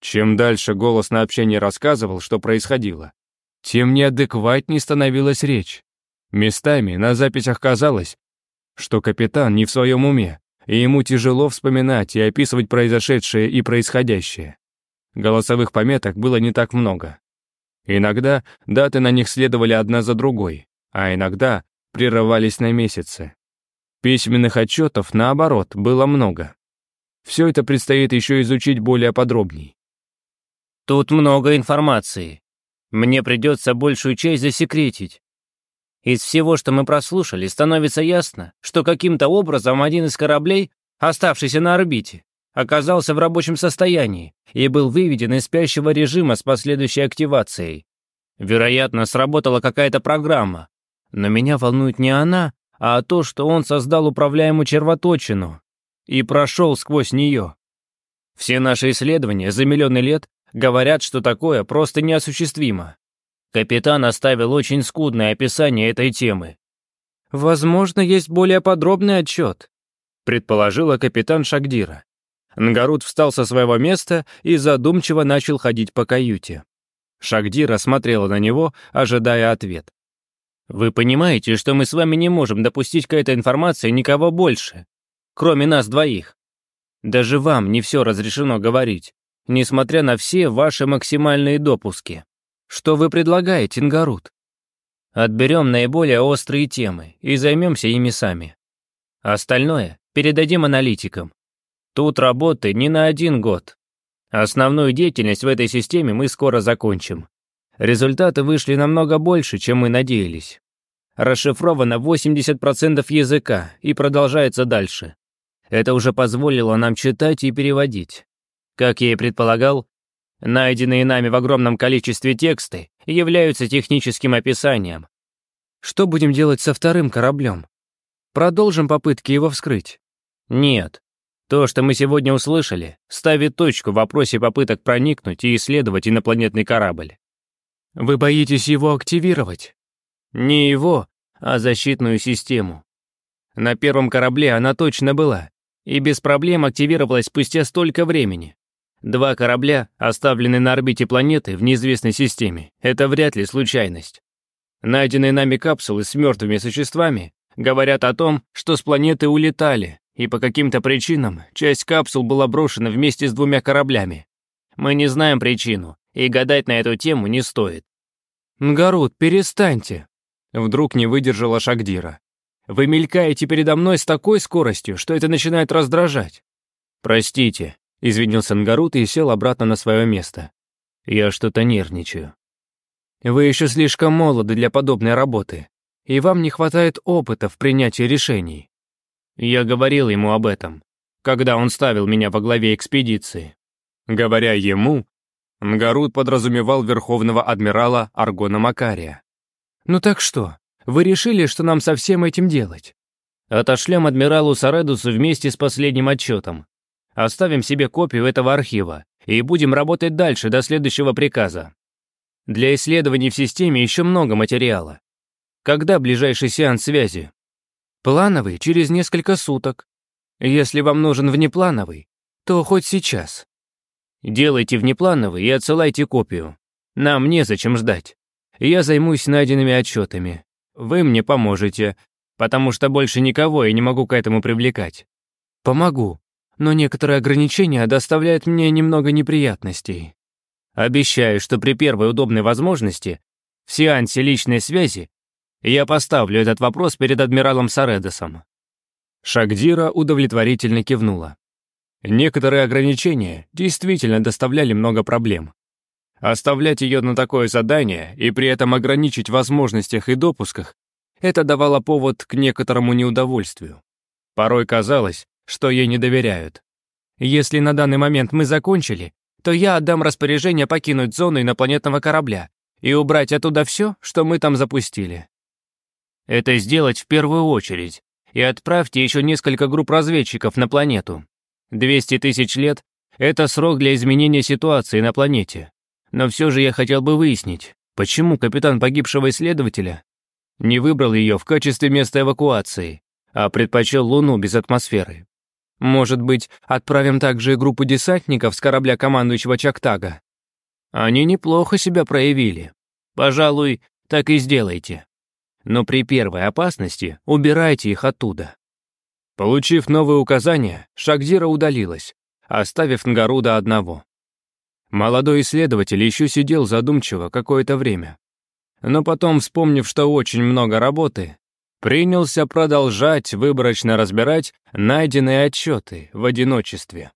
Чем дальше голос на общение рассказывал, что происходило, тем неадекватней становилась речь. Местами на записях казалось, что капитан не в своем уме, и ему тяжело вспоминать и описывать произошедшее и происходящее. Голосовых пометок было не так много. Иногда даты на них следовали одна за другой, а иногда прерывались на месяцы. Письменных отчетов, наоборот, было много. Все это предстоит еще изучить более подробней. Тут много информации. Мне придется большую часть засекретить. Из всего, что мы прослушали, становится ясно, что каким-то образом один из кораблей, оставшийся на орбите, оказался в рабочем состоянии и был выведен из спящего режима с последующей активацией. Вероятно, сработала какая-то программа. Но меня волнует не она, а то, что он создал управляемую червоточину и прошел сквозь нее. Все наши исследования за миллионы лет говорят, что такое просто неосуществимо. Капитан оставил очень скудное описание этой темы. «Возможно, есть более подробный отчет», — предположила капитан Шагдира. Нгарут встал со своего места и задумчиво начал ходить по каюте. Шагдира смотрела на него, ожидая ответ. Вы понимаете, что мы с вами не можем допустить к этой информации никого больше, кроме нас двоих. Даже вам не все разрешено говорить, несмотря на все ваши максимальные допуски. Что вы предлагаете, Ингарут? Отберем наиболее острые темы и займемся ими сами. Остальное передадим аналитикам. Тут работы не на один год. Основную деятельность в этой системе мы скоро закончим. Результаты вышли намного больше, чем мы надеялись расшифровано 80% языка и продолжается дальше. Это уже позволило нам читать и переводить. Как я и предполагал, найденные нами в огромном количестве тексты являются техническим описанием. Что будем делать со вторым кораблем? Продолжим попытки его вскрыть? Нет. То, что мы сегодня услышали, ставит точку в вопросе попыток проникнуть и исследовать инопланетный корабль. Вы боитесь его активировать? Не его, а защитную систему. На первом корабле она точно была, и без проблем активировалась спустя столько времени. Два корабля, оставленные на орбите планеты в неизвестной системе, это вряд ли случайность. Найденные нами капсулы с мертвыми существами говорят о том, что с планеты улетали, и по каким-то причинам часть капсул была брошена вместе с двумя кораблями. Мы не знаем причину, и гадать на эту тему не стоит. «Нгарут, перестаньте!» Вдруг не выдержала Шагдира. «Вы мелькаете передо мной с такой скоростью, что это начинает раздражать». «Простите», — извинился Нгарут и сел обратно на свое место. «Я что-то нервничаю». «Вы еще слишком молоды для подобной работы, и вам не хватает опыта в принятии решений». Я говорил ему об этом, когда он ставил меня во главе экспедиции. Говоря ему, Нгарут подразумевал верховного адмирала Аргона Макария. «Ну так что? Вы решили, что нам со всем этим делать?» «Отошлем адмиралу Саредусу вместе с последним отчетом. Оставим себе копию этого архива и будем работать дальше до следующего приказа. Для исследований в системе еще много материала. Когда ближайший сеанс связи?» «Плановый через несколько суток. Если вам нужен внеплановый, то хоть сейчас». «Делайте внеплановый и отсылайте копию. Нам незачем ждать» и я займусь найденными отчетами. Вы мне поможете, потому что больше никого я не могу к этому привлекать. Помогу, но некоторые ограничения доставляют мне немного неприятностей. Обещаю, что при первой удобной возможности, в сеансе личной связи, я поставлю этот вопрос перед адмиралом Саредосом». Шагдира удовлетворительно кивнула. Некоторые ограничения действительно доставляли много проблем. Оставлять ее на такое задание и при этом ограничить возможностях и допусках это давало повод к некоторому неудовольствию. Порой казалось, что ей не доверяют. Если на данный момент мы закончили, то я отдам распоряжение покинуть зону инопланетного корабля и убрать оттуда все, что мы там запустили. Это сделать в первую очередь, и отправьте еще несколько групп разведчиков на планету. 200 тысяч лет — это срок для изменения ситуации на планете. Но все же я хотел бы выяснить, почему капитан погибшего исследователя не выбрал ее в качестве места эвакуации, а предпочел Луну без атмосферы. Может быть, отправим также и группу десантников с корабля командующего Чактага? Они неплохо себя проявили. Пожалуй, так и сделайте. Но при первой опасности убирайте их оттуда. Получив новые указания, Шагдира удалилась, оставив Нгаруда одного. Молодой исследователь еще сидел задумчиво какое-то время. Но потом, вспомнив, что очень много работы, принялся продолжать выборочно разбирать найденные отчеты в одиночестве.